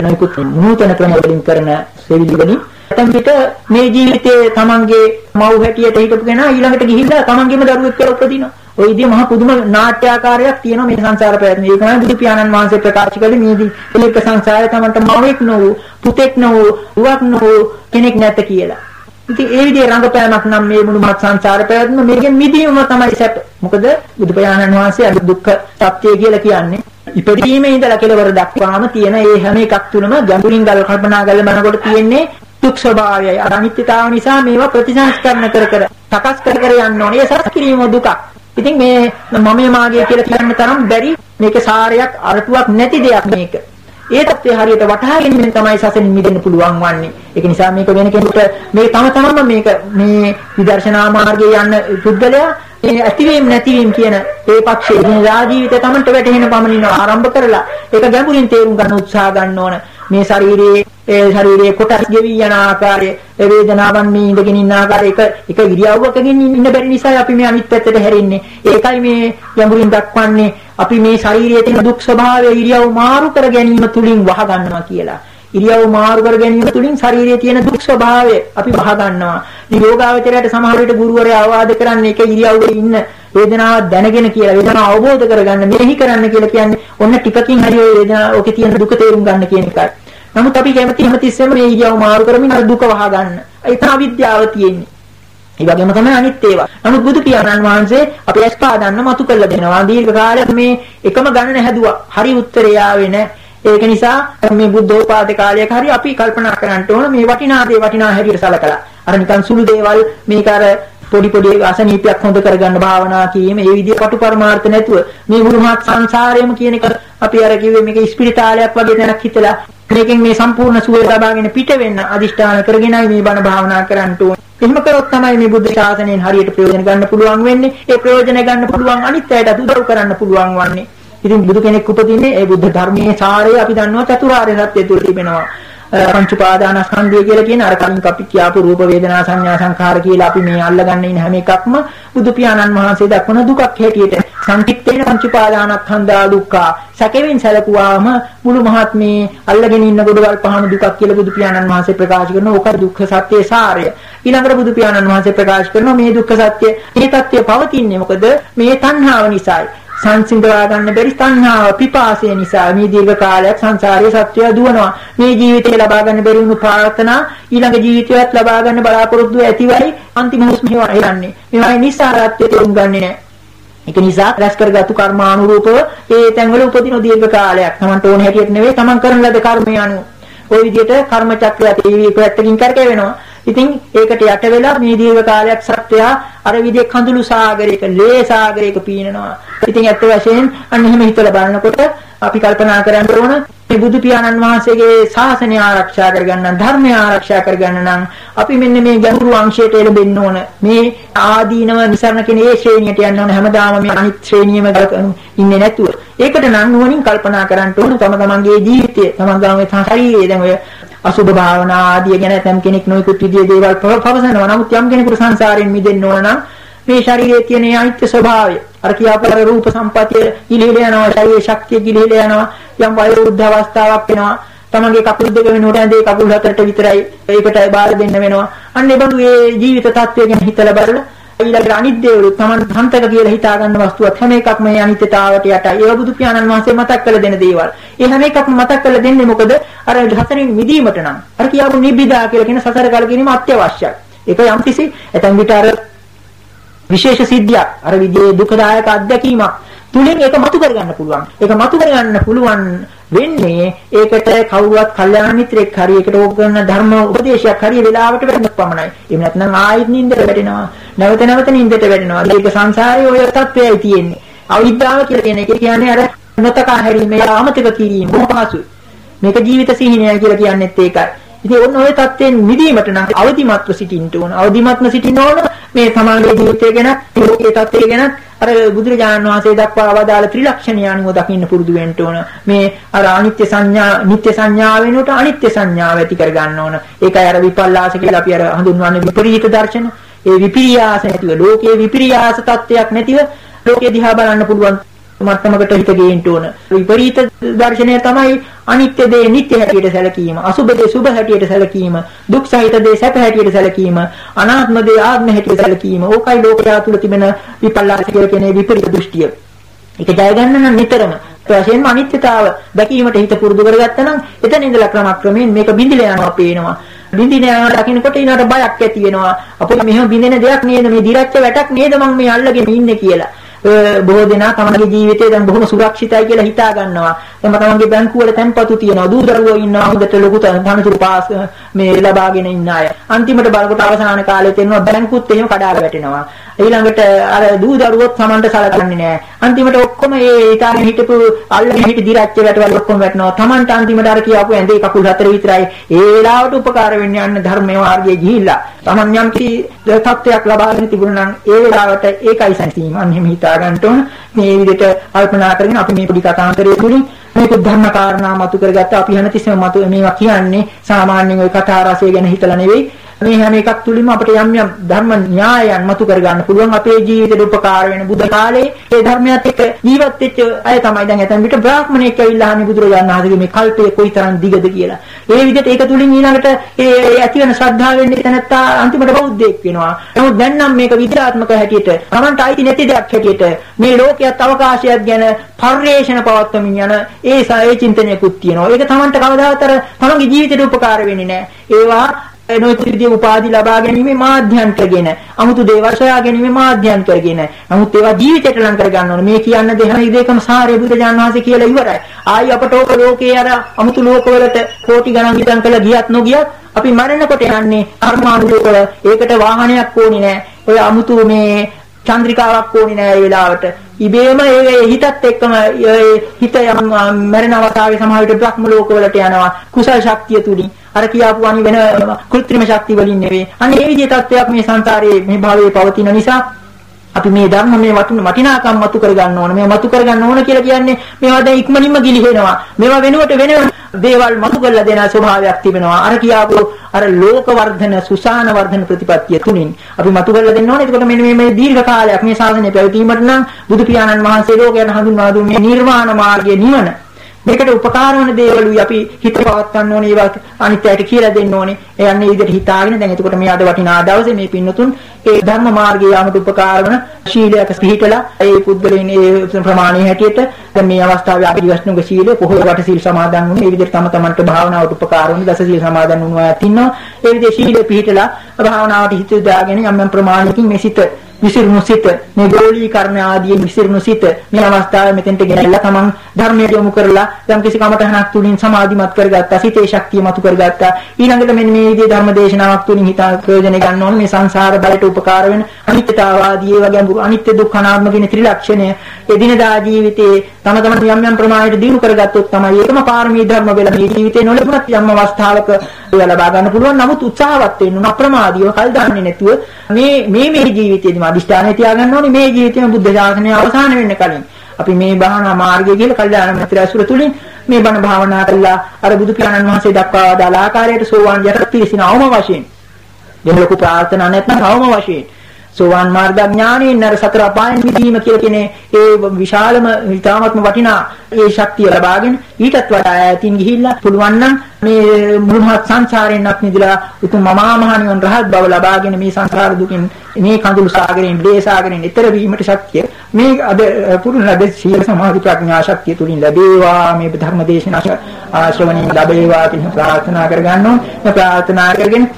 නොයෙකුත් නූතන ක්‍රම වලින් කරන සෙවිලි වලින් නැත්නම් විට මේ ජීවිතයේ තමන්ගේ මව් හැටියට හිටපු කෙනා ඊළඟට ගිහිල්ලා තමන්ගේම දරුවෙක් කියලා උපදිනවා. ওই විදිහ මහ පුදුම නාට්‍යාකාරයක් තියෙනවා මේ සංසාර පැවැත්ම. ඒක තමයි බුදු පියාණන් වහන්සේ ප්‍රකාශ කළේ මේදී. ඒක සංසාරය තමන්ට මවෙක් නොවු, පුතෙක් නොවු, දුවක් නොවු කෙනෙක් නැත කියලා. ඉතින් ඒ විදිහේ රංගපෑමක් නම් මේ මුළු මත් සංසාර පැවැත්ම මේකෙන් මිදීම තමයි සැප. මොකද බුදු පියාණන් වහන්සේ අද දුක්ඛ සත්‍ය කියලා කියන්නේ ඉපදීමේ ඉඳලා කෙලවර දක්වාම තියෙන ඒ හැම එකක් තුනම ගැඹුරින් ගල් කල්පනා කරලා බලනකොට තියෙන්නේ දුක් ස්වභාවයයි අනිත්‍යතාව නිසා මේවා ප්‍රතිසංස්කරණ කර කර සකස් කර කර යන්න ඕනේ. ඒ සකස් කිරීම දුකක්. ඉතින් මේ මම මාගේ කියලා කියන්න තරම් බැරි මේක සාරයක් අරටුවක් නැති දෙයක් මේක. ඒ தත්ත්වය හරියට වටහා ගැනීමෙන් තමයි සසෙන් මිදෙන්න පුළුවන් වන්නේ. ඒක නිසා මේක වෙන කෙනෙකුට මේ තම තමන්ම මේක මේ විදර්ශනා මාර්ගයේ යන්න පුද්ගලයා මේ ඇතිවීම නැතිවීම කියන ඒ පක්ෂයේ දිනදා ජීවිතය තමන්ට වැටහෙන පමණින් ආරම්භ කරලා ඒක ගැඹුරින් තේරුම් ගන්න උත්සාහ ගන්න ඕන. මේ ශරීරයේ ඒ ශරීරයේ කොටස් ගෙවි යන ආකාරය ඒ වේදනාවන් මේ ඉඳගෙන ඉන්න ආකාරය එක එක ඉරියව්වකකින් ඉන්න බැරි නිසා අපි මේ අනිත් පැත්තට හැරෙන්නේ. ඒකයි මේ යඹුරින් දක්වන්නේ. අපි මේ ශරීරයේ තියෙන දුක් ස්වභාවය ඉරියව් මාරු කර ගැනීම තුලින් වහ ගන්නවා කියලා. ඉරියව් මාරු කර ගැනීම තුලින් ශරීරයේ තියෙන දුක් ස්වභාවය අපි වහ ගන්නවා. නිරෝගාවචරයට සමහර විට ගුරුවරයා අවවාද කරන්නේ ඒක ඉරියව්වේ ඉන්න වේදනාව දැනගෙන කියලා වේදනාව අවබෝධ කරගන්න මෙහි කරන්න කියලා කියන්නේ ඔන්න ටිකකින් හරි ඔය වේදනාව ඔකේ තියෙන දුක තේරුම් ගන්න කියන එකයි. නමුත් අපි කැමති හැමතිස්සෙම මේ ඉරියව් මාරු කරමින් අර දුක වහ ගන්න. ඒක අවිද්‍යාව තියෙන්නේ. ඒ වගේම තමයි අනිත් ඒවා. නමුත් බුදු පියාණන් වහන්සේ අපි ඇස් පාදන්න මතු කළ දෙනවා. දීර්ඝ කාලයක් මේ එකම ගණන හැදුවා. හරි උත්තරය ආවේ නැහැ. ඒක නිසා මේ බුද්ධෝපාද කාලයක හරි අපි කල්පනා කරන්න ඕන මේ වටිනා දේ වටිනා හැටියට සලකලා. අර නිකන් සුළු දේවල් මේක අර පොඩි පොඩි අසනීපයක් හොඳ කරගන්න භාවනා කීම ඒ විදිහ කටු පරමාර්ථ නැතුව මේ මුළුමහත් සංසාරයම කියන එක අපි අර කිව්වේ මේක ස්පිරිතාලයක් වගේ දැනක් හිතලා මේකෙන් මේ සම්පූර්ණ සුවය ලබාගෙන පිට වෙන්න අදිෂ්ඨාන කරගෙනයි මේ බණ භාවනා කරන්න ඕනේ. එහෙම කරොත් තමයි මේ බුද්ධ ශාසනයෙන් හරියට ප්‍රයෝජන ගන්න පුළුවන් වෙන්නේ. ඒ ප්‍රයෝජන ගන්න පුළුවන් අනිත් අයට උදව් කරන්න පුළුවන් වන්නේ. ඉතින් බුදු කෙනෙක් උපදින්නේ ඒ බුද්ධ ධර්මයේ සාරය අපි දන්නවා චතුරාර්ය සත්‍ය තුල තිබෙනවා. පංච උපාදානස්කන්ධය කියලා කියන අර කලින් අපි කියාපු රූප වේදනා සංඥා සංඛාර කියලා අපි මේ අල්ලගන්න ඉන්න හැම එකක්ම බුදු පියාණන් වහන්සේ දක්වන දුකක් හැටියට. සංකිට්ඨේන පංච උපාදානස්කන්ධා දුක්ඛ. සැකෙමින් සැලකුවාම මුළු මහත් මේ අල්ලගෙන ඉන්න ගොඩවල් පහන දුකක් කියලා බුදු පියාණන් වහන්සේ ප්‍රකාශ කරනවා. ඕක දුක්ඛ සත්‍යයේ සාරය. ඊළඟට බුදු පියාණන් වහන්සේ ප්‍රකාශ කරනවා මේ දුක්ඛ සත්‍ය මේ தත්ත්වය පවතින්නේ මොකද? මේ තණ්හාව නිසායි. සංසිඳවා ගන්න බැරි තණ්හාව පිපාසය නිසා මේ දීර්ඝ කාලයක් සංසාරයේ සත්‍යය දුවනවා. මේ ජීවිතය ලබා ගන්න බැරි වුණු ප්‍රාර්ථනා ඊළඟ ජීවිතයත් ලබා ගන්න බලාපොරොත්තු ඇතිවයි අන්තිම හුස්ම හේවන්නේ මේවායි නිස්සාරත්වය තේරුම් ගන්නේ නැහැ ඒක නිසා රැස් කරගත්තු කර්මානුරූපව ඒ තැන්වල උපදින දීර්ඝ කාලයක්. Tamanට ඕන හැටියට නෙවෙයි Taman කරන ලද කර්මය අනුව. ওই විදිහට කර්ම චක්‍රයත් ඒ පැත්තකින් කරකැවෙනවා. ඉතින් ඒකට යට වෙලා මේ දීර්ඝ කාලයක් සත්‍යය අර විදිහේ කඳුළු සාගරයක ලේ සාගරයක පීනනවා. ඉතින් ඇත්ත වශයෙන් අන්න එහෙම හිතලා බලනකොට අපි කල්පනා කරන්න ඕන මේ බුදු පියාණන් වහන්සේගේ ශාසනය ආරක්ෂා කරගන්න ධර්මය ආරක්ෂා කරගන්න නම් අපි මෙන්න මේ ගැඹුරු අංශයට එළඹෙන්න ඕන. මේ ආදීනව නිසරණ කියන ඒ ශ්‍රේණියට යන්න ඕන හැමදාම මේ අනිත් ශ්‍රේණියම ඉන්නේ නැතුව. ඒකට නම් නුවණින් කල්පනා කරන්න ඕන තම තමන්ගේ ජීවිතය, තමන් ගාමේ ශරීරය දැන් ඔය අසුභ භාවනා ආදී ගැන තම් කෙනෙක් නොයෙකුත් විදිහේ දේවල් පවසනවා. නමුත් යම් කෙනෙකුට සංසාරයෙන් මිදෙන්න ඕන නම් මේ ශරීරයේ තියෙන අනිත්‍ය ස්වභාවය අර කියාපර රූප සම්පතිය ගිලිහිල යනවා ශරීරයේ ශක්තිය ගිලිහිල යනවා යම් වයෝවෘද්ධ අවස්ථාවක් වෙනවා තමන්ගේ කකුල් දෙක වෙනුවට ඇඳේ කකුල් හතරට විතරයි ඒකට බාර දෙන්න වෙනවා අන්න ඒ බඳු ඒ ජීවිත තත්ත්වය ගැන හිතලා බලලා ඊළඟට අනිත් දේවලු තමන් හන්තක කියලා හිතා ගන්න වස්තුවත් හැම එකක්ම මේ අනිත්‍යතාවට යටයි. ඒව බුදු පියාණන් වහන්සේ මතක් කරලා දෙන දේවල්. ඒ හැම එකක්ම මතක් කරලා දෙන්නේ මොකද? අර හතරින් මිදීමට නම්. අර කියාපු නිබ්බිදා කියලා කියන සසර කලකිරීම අත්‍යවශ්‍යයි. ඒක යම්කිසි ඇතන් විට අර විශේෂ සිද්ධියක් අර විදිහේ දුකදායක අත්දැකීමක් තුලින් ඒක මතු කරගන්න පුළුවන්. ඒක මතු කරගන්න පුළුවන් වෙන්නේ ඒකට කවුරුවත් කල්යාණ මිත්‍රෙක් හරි ඒකට ඕක කරන ධර්ම උපදේශයක් හරි වෙලාවට වෙන්න පමණයි. එහෙම නැත්නම් ආයෙත් නින්දට වැටෙනවා. නැවත නැවත නින්දට වැටෙනවා. ඒක සංසාරයේ ඔය තත්ත්වයයි තියෙන්නේ. අවිද්‍යාව කියලා කියන එක කියන්නේ අර නොතකා හැරීම, යාමතක කිරීම බොහොම පහසුයි. මේක ජීවිත සිහිනය කියලා කියන්නේත් ඒකයි. ඉතින් ඔන්න ඔය தත්යෙන් මිදීමට නම් අවදිමත්ව සිටින්න ඕන. අවදිමත්ව සිටින්න ඕන මේ සමාජයේ ජීවිතය ගැන, ලෝකයේ தත්ත්වය ගැන අර බුදුරජාණන් වහන්සේ දක්වා අවදාළ ත්‍රිලක්ෂණය අනුව දකින්න පුරුදු වෙන්න ඕන. මේ අර අනිත්‍ය සංඥා, නිත්‍ය සංඥා වෙනුවට අනිත්‍ය සංඥාව ඇති කර ගන්න ඕන. ඒකයි අර විපල්ලාස කියලා අපි අර හඳුන්වන්නේ විපරීත දර්ශන. ඒ විපිරියාස නැතිව ලෝකයේ විපිරියාස තත්වයක් නැතිව ලෝකේ දිහා බලන්න පුළුවන් මට්ටමකට හිත ගේන්න ඕන. විපරීත දර්ශනය තමයි අනිත්‍ය දේ නිට්ටය හැටියට සැලකීම, අසුබ දේ සුබ හැටියට සැලකීම, දුක් සහිත දේ සැප හැටියට සැලකීම, අනාත්ම දේ ආත්ම හැටියට සැලකීම. ඕකයි ලෝකයා තුල තිබෙන විපල්ලාස කියලා කියන විපරීත දෘෂ්ටිය. ඒක ජය ගන්න නම් නිතරම වශයෙන්ම අනිත්‍යතාව දැකීමට හිත පුරුදු කරගත්තා නම් එතන ඉඳලා ක්‍රමක්‍රමයෙන් මේක බිඳිලා යනවා පේනවා. බින්දින යනවා දකින්නකොට ඊනට බයක් ඇති වෙනවා. අපෝ මෙහෙම බින්දෙන දෙයක් නේද මේ දිරච්ච වැටක් නේද මම මේ අල්ලගෙන ඉන්නේ කියලා. බොහෝ දෙනා තමන්ගේ ජීවිතේ දැන් බොහොම සුරක්ෂිතයි කියලා හිතා ගන්නවා. තම තමන්ගේ බැංකුව වල තැන්පතු තියෙනවා. දූ දරුවෝ ඉන්නවා. හොඳට ලොකු තනතුරු පාස් මේ ලබාගෙන ඉන්න අය. අන්තිමට බලකොට අවසාන කාලේ තෙන්නවා බැංකුත් එහෙම කඩාලා වැටෙනවා. ඊළඟට අර දූ දරුවොත් Tamanට සලකන්නේ නැහැ. අන්තිමට ඔක්කොම ඒ ඉතාලි හිටපු අල්ලගෙන හිටි දිරච්ච වැටවල ඔක්කොම වැටෙනවා. Tamanට අන්තිමට අර කියාපු ඇඳේ කකුල් හතර විතරයි. ඒ වෙලාවට උපකාර වෙන්නේ යන්න ධර්මයේ මාර්ගයේ ගිහිල්ලා. Taman යම් කි තත්ත්වයක් ලබාගෙන තිබුණා නම් ඒ වෙලාවට ඒකයි සංසීම. අන්න එහෙම හිතා ගන්න ඕන. මේ විදිහට කල්පනා කරගෙන අපි මේ පොඩි කතාන්තරයේ තුලින් මේක ධර්ම කාරණා මතු කරගත්ත. අපි හැමතිස්සෙම මතු මේවා කියන්නේ සාමාන්‍යයෙන් ওই කතා රසය ගැන හිතලා නෙවෙයි. මේ හැම එකක් තුලින්ම අපිට යම් යම් ධර්ම න්‍යායයන් මතු කර ගන්න පුළුවන් අපේ ජීවිතේට උපකාර වෙන බුද්ධ කාලේ ඒ ධර්මයත් එක්ක ජීවත් වෙච්ච අය තමයි දැන් ඇතන් විට බ්‍රාහ්මණයෙක් ඇවිල්ලා අහන්නේ බුදුරජාණන් වහන්සේගේ මේ කල්පය කොයිතරම් දිගද කියලා. ඒ විදිහට ඒක තුලින් ඊළඟට ඒ ඇති වෙන ශ්‍රද්ධාවෙන් තැනත්තා අන්තිමට බෞද්ධයෙක් වෙනවා. නමුත් දැන් නම් මේක විද්‍යාත්මක හැටියට Tamanට අයිති නැති දෙයක් හැටියට මේ ලෝකයේත් අවකාශයත් ගැන පරිේශන පවත්වමින් යන ඒ ඒ චින්තනයකුත් තියෙනවා. ඒක Tamanට කවදාවත් අර තමන්ගේ ජීවිතේට උපකාර වෙන්නේ නැහැ. ඒවා නොයෙක් විදිහේ උපාදි ලබා ගැනීම මාධ්‍යන් කරගෙන 아무තු දේවල් සොයා ගැනීම මාධ්‍යන් කරගෙන නමුත් ඒවා ජීවිතයට ලං කර ගන්න ඕනේ. මේ කියන දෙහම ඉදේකම සාරය බුදුරජාණන් වහන්සේ කියලා ඉවරයි. ආයි අපට ඕක ලෝකේ අර 아무තු ලෝකවලට කෝටි ගණන් ඉදන් කළ ගියත් නොගියත් අපි මරණකොට යන්නේ කර්මානුකූලව ඒකට වාහනයක් ඕනේ නැහැ ඔය 아무තු මේ චන්ද්‍රිකාවක් ඕනේ නැහැ ඒ වෙලාවට ඉබේම ඒ හිතත් එක්කම හිත යම් මරණ අවස්ථාවේ සමහර විට බ්‍රහ්ම ලෝකවලට යනවා කුසල ශක්තිය තුලින් අර කියාපු අනි වෙන කෘත්‍රිම ශක්තිය වලින් නෙවෙයි. අන්න ඒ විදිහේ තත්ත්වයක් මේ සංසාරයේ මේ භාවයේ පවතින නිසා අපි මේ ධර්ම මේ වටින වටිනාකම් මතු කර ගන්න ඕන. මේ මතු කර ගන්න ඕන කියලා කියන්නේ මේවා දැන් ඉක්මනින්ම ගිලිහෙනවා. මේවා වෙනුවට වෙන දේවල් මතු කරලා දෙන ස්වභාවයක් තිබෙනවා. අර කියාපු අර ලෝක වර්ධන සුසාන වර්ධන ප්‍රතිපත්තිය තුලින් අපි මතු කරලා දෙන්න ඕනේ. එතකොට මෙන්න මේ දීර්ඝ කාලයක් මේ ශාසනය පැවතීමට නම් බුදු පියාණන් වහන්සේ ලෝකයන් හඳුන්වා දුන්නේ නිර්වාණ මාර්ගයේ නිවන. මේකට උපකාර වන දේවලුයි අපි හිත පවත්වන්න ඕනේ ඒවා අනිත්‍යයට කියලා දෙන්න ඕනේ. ඒ යන්නේ විදිහට හිතාගෙන දැන් එතකොට මේ අද වටිනා දවසේ මේ පින්නතුන් ඒ ධර්ම මාර්ගයේ යාමට උපකාර වන ශීලයක පිළිහිටලා ඒ පුද්ගලයන් ඒ ප්‍රමාණයේ හැටියට දැන් මේ අවස්ථාවේ අපි විශ්ණුගේ ශීලය පොහොය වට සීල් සමාදන් වුණේ. ඒ විදිහට තම තමන්ට භාවනාවට උපකාර වන දස සීල් සමාදන් වුණා අයත් ඉන්නවා. ඒ විදිහේ ශීලය පිළිහිටලා භාවනාවට හිත දාගෙන යම් යම් ප්‍රමාණයකින් මේ සිත විසිරුණු සිත. මේ ගෝලීකරණ ආදී විසිරුණු සිත. මේ අවස්ථාවේ මෙතෙන්ට ගෙනල්ලා තමන් ධර්මයට යොමු කරලා යම් කිසි කමතහනක් තුලින් සමාධිමත් කරගත්තා සිතේ ශක්තිය මතු කරගත්තා. ඊළඟට මෙන්න මේ විදිහේ ධර්ම දේශනාවක් තුලින් හිත ප්‍රයෝජන ගන්න ඕනේ. මේ සංසාර බලයට උපකාර වෙන අනිත්‍යතාවාදී ඒවා ගැඹුරු අනිත්‍ය දුක්ඛ අනාත්ම කියන ත්‍රිලක්ෂණය. එදිනදා ජීවිතේ තම තමන් යම් යම් ප්‍රමාණයට දිනු කරගත්තොත් තමයි ඒකම පාරමී ධර්ම වෙලා මේ ජීවිතේ නොලබුණත් යම් අවස්ථාවක ඒවා ලබා ගන්න පුළුවන්. නමුත් උත්සාහවත් වෙන්න ඕන අප්‍රමාදීව කල් දාන්නේ නැතුව මේ මේ මේ ජීවිතේදීම අදිෂ්ඨානය තියාගන්න ඕනේ. මේ ජීවිතේම බුද්ධ ශාසනය අවසන් වෙන්න කලින් අපි මේ භාවනා මාර්ගය කියලා කල්යාණ මිත්‍ර ඇසුර තුලින් මේ බණ භාවනා කළා. අර බුදු පියාණන් වහන්සේ දක්වා දාල ආකාරයට සෝවාන් යටත් පිළිසින අවම වශයෙන්. එහෙම ලොකු ප්‍රාර්ථනා නැත්නම් අවම වශයෙන්. සෝවාන් මාර්ගඥානයෙන් අර සතර අපායන් මිදීම කියලා කියන ඒ විශාලම ඊ타මත්ම වටිනා ඒ ශක්තිය ලබාගෙන ඊටත් වඩා ඈතින් ගිහිල්ලා පුළුවන් නම් මේ මුළුමහත් සංසාරයෙන්වත් මිදලා උතුම් මමා මහ නිවන් රහත් බව ලබාගෙන මේ සංසාර දුකින් මේ කඳුළු සාගරයෙන් බ්ලේ සාගරයෙන් ඈතර වීමට ශක්තිය මේ අද පුරුණ ලැබ සීල සමාධි ප්‍රඥා ශක්තිය තුලින් ලැබේවා. මේ ධර්ම දේශනා ආශ්‍රවණින් ලැබේවා කියන ප්‍රාර්ථනා කරගන්නවා. මේ ප්‍රාර්ථනා කරගෙන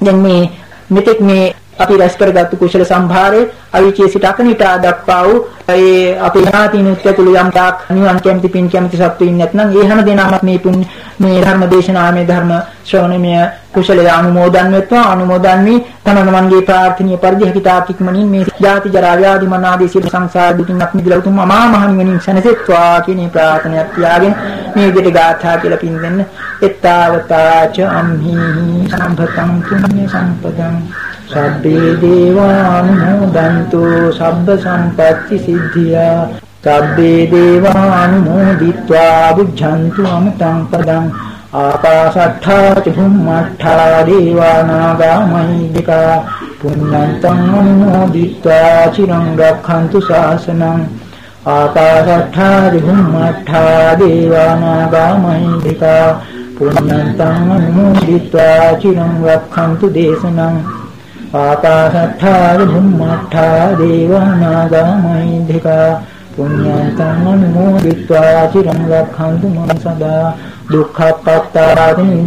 දැන් මේ මෙතෙක් මේ අපි රැස් කරගත්තු කුසල සම්භාරය අවිචේ සිට අකනිටා දක්වා වූ ඒ අපේ ඥාතින් උත්තුළු යම් තාක් නිවන් කැමති පින් කැමති සත්තුයින් නැත්නම් ඒ හැම දෙනාමත් මේ පුන් මේ ධර්ම දේශනාමය ධර්ම ශ්‍රවණමය කුසලයේ අනුමෝදන් වෙත්වා. අනුමෝදන් වී තමන්ගේ ප්‍රාර්ථනීය පරිදි හිතාක් ඉක්මනින් මේ ජාති ජරා ව්‍යාධි මනාදී සියලු සංසාර දුකින් අත් මිදලා උතුම් අමා මහ නිවනින් සැනසෙත්වා කියන ප්‍රාර්ථනාවක් තියාගෙන මේ විදිහට ගාථා කියලා පින් දෙන්න එත්තාවතාච අම්හි සම්භතං පුඤ්ඤ සම්පදං. සබ්බේ දේවානුමෝදන්තු සබ්බ සම්පත්ති සිද්ධියා. සබ්බේ දේවානුමෝදිත්වා බුද්ධන්තු අමතං පදං. ආකාශට්ඨා චුම්මට්ඨා දේවානාගා මහිද්దికා. පුඤ්ඤන්තං අනුමෝදිත්වා චිරං රක්ඛන්තු ශාසනං. ආකාශට්ඨා චුම්මට්ඨා දේවානාගා මහිද්దికා. පුඤ්ඤන්තං අනුමෝදිත්වා චිරං රක්ඛන්තු දේශනං. आकाशट्ठाभिम्मट्ठा देवनागामैधिका पुण्यन्तम् अनुमोदित्वा चिरं रक्षन्तु मम सदा। दुख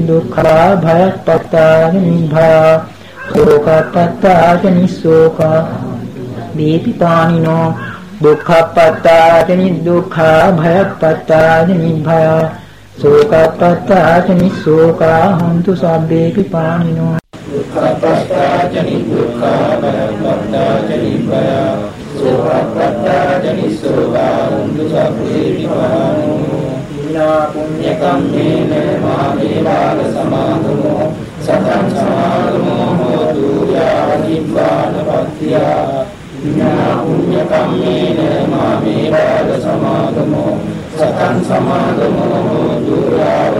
दुःखा पत्ता भया पत्ता शोका। वेपितानि नो दुःखपत्तानि दुःखा पत्ता भया। शोकपत्तानि शोका हन्तु सर्वेऽपि पाणिनो පිපානිනෝ
දුක්ඛපත්තාජනි දුක්ඛාපරපත්තාජනි භය සෝපපත්තාජනි සෝවාන්තු සබ්බේ විපානෝ ඉනා පුඤ්ඤ කම්මේන මාමේ බාල සමාගමෝ. සතං සමාගමෝ හෝතු යාව නිබ්බානපත්තියා ඉනා පුඤ්ඤ කම්මේන මාමේ බාල සමාගමෝ සතං සමාගමෝ හෝතු යාව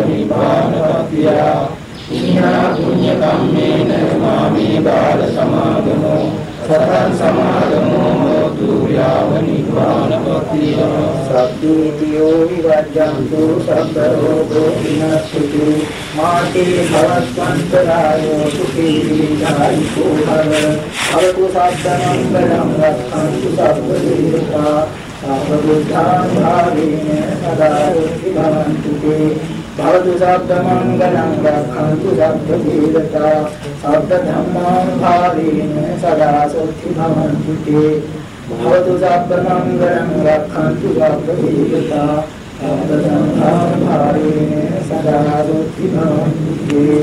නිබ්බානපත්තියා ඉනා පුඤ්ඤ කම්මේන මාමේ බාල සමාගමෝ සතං සමාගමෝ හෝතු යාව නිබ්බානපත්තිය
සබ්බීතියෝ විරජ්ජන්තු සබ්බ රෝගෝ විනස්සතු මාතේ භවස්වන්තරායෝ සුඛී දීඝායුකෝ භව. භවතු සබ්බමංගලං රක්ඛන්තු සබ්බ දීර්ඝා සබ්බුද්ධාන් භාවේන සදා භවන්තු තේ භවතු සබ්බ මංගලං රක්ඛන්තු සබ්බ දීර්ඝා සබ්බ ධම්මාන් භාවේන සදා සොත්ති භවන්තු තේ භවතු සබ්බ මංගලං රක්ඛන්තු සබ්බ දීර්ඝා සබ්බ ධම්මාන් භාවේන සදා සොත්ති භවන්තු තේ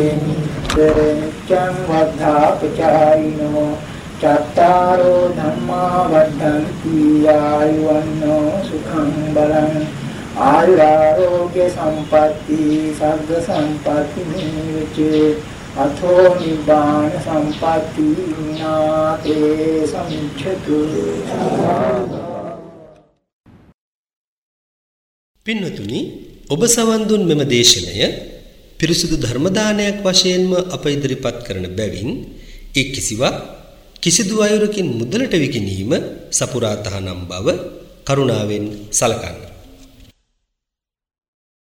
චං වද්ධාපචායිනෝ චත්තාරෝ ධම්මා වද්ධන්ති ආයුවන්නෝ සුඛං බලං ආයුරාෝග්‍ය සම්පatti සග්ග සම්පatti නිවිචේ අතෝ නිබ්බාන සම්පatti නාතේ සම්චතු
පින්වතුනි ඔබ සවන් දුන් මෙම දේශනය පිරිසුදු ධර්ම දානයක් වශයෙන්ම අප ඉදිරිපත් කරන බැවින් ඒ කිසිවක් කිසිදු අයුරකින් මුදලට විකිණීම සපුරා තහනම් බව කරුණාවෙන් සලකන්න.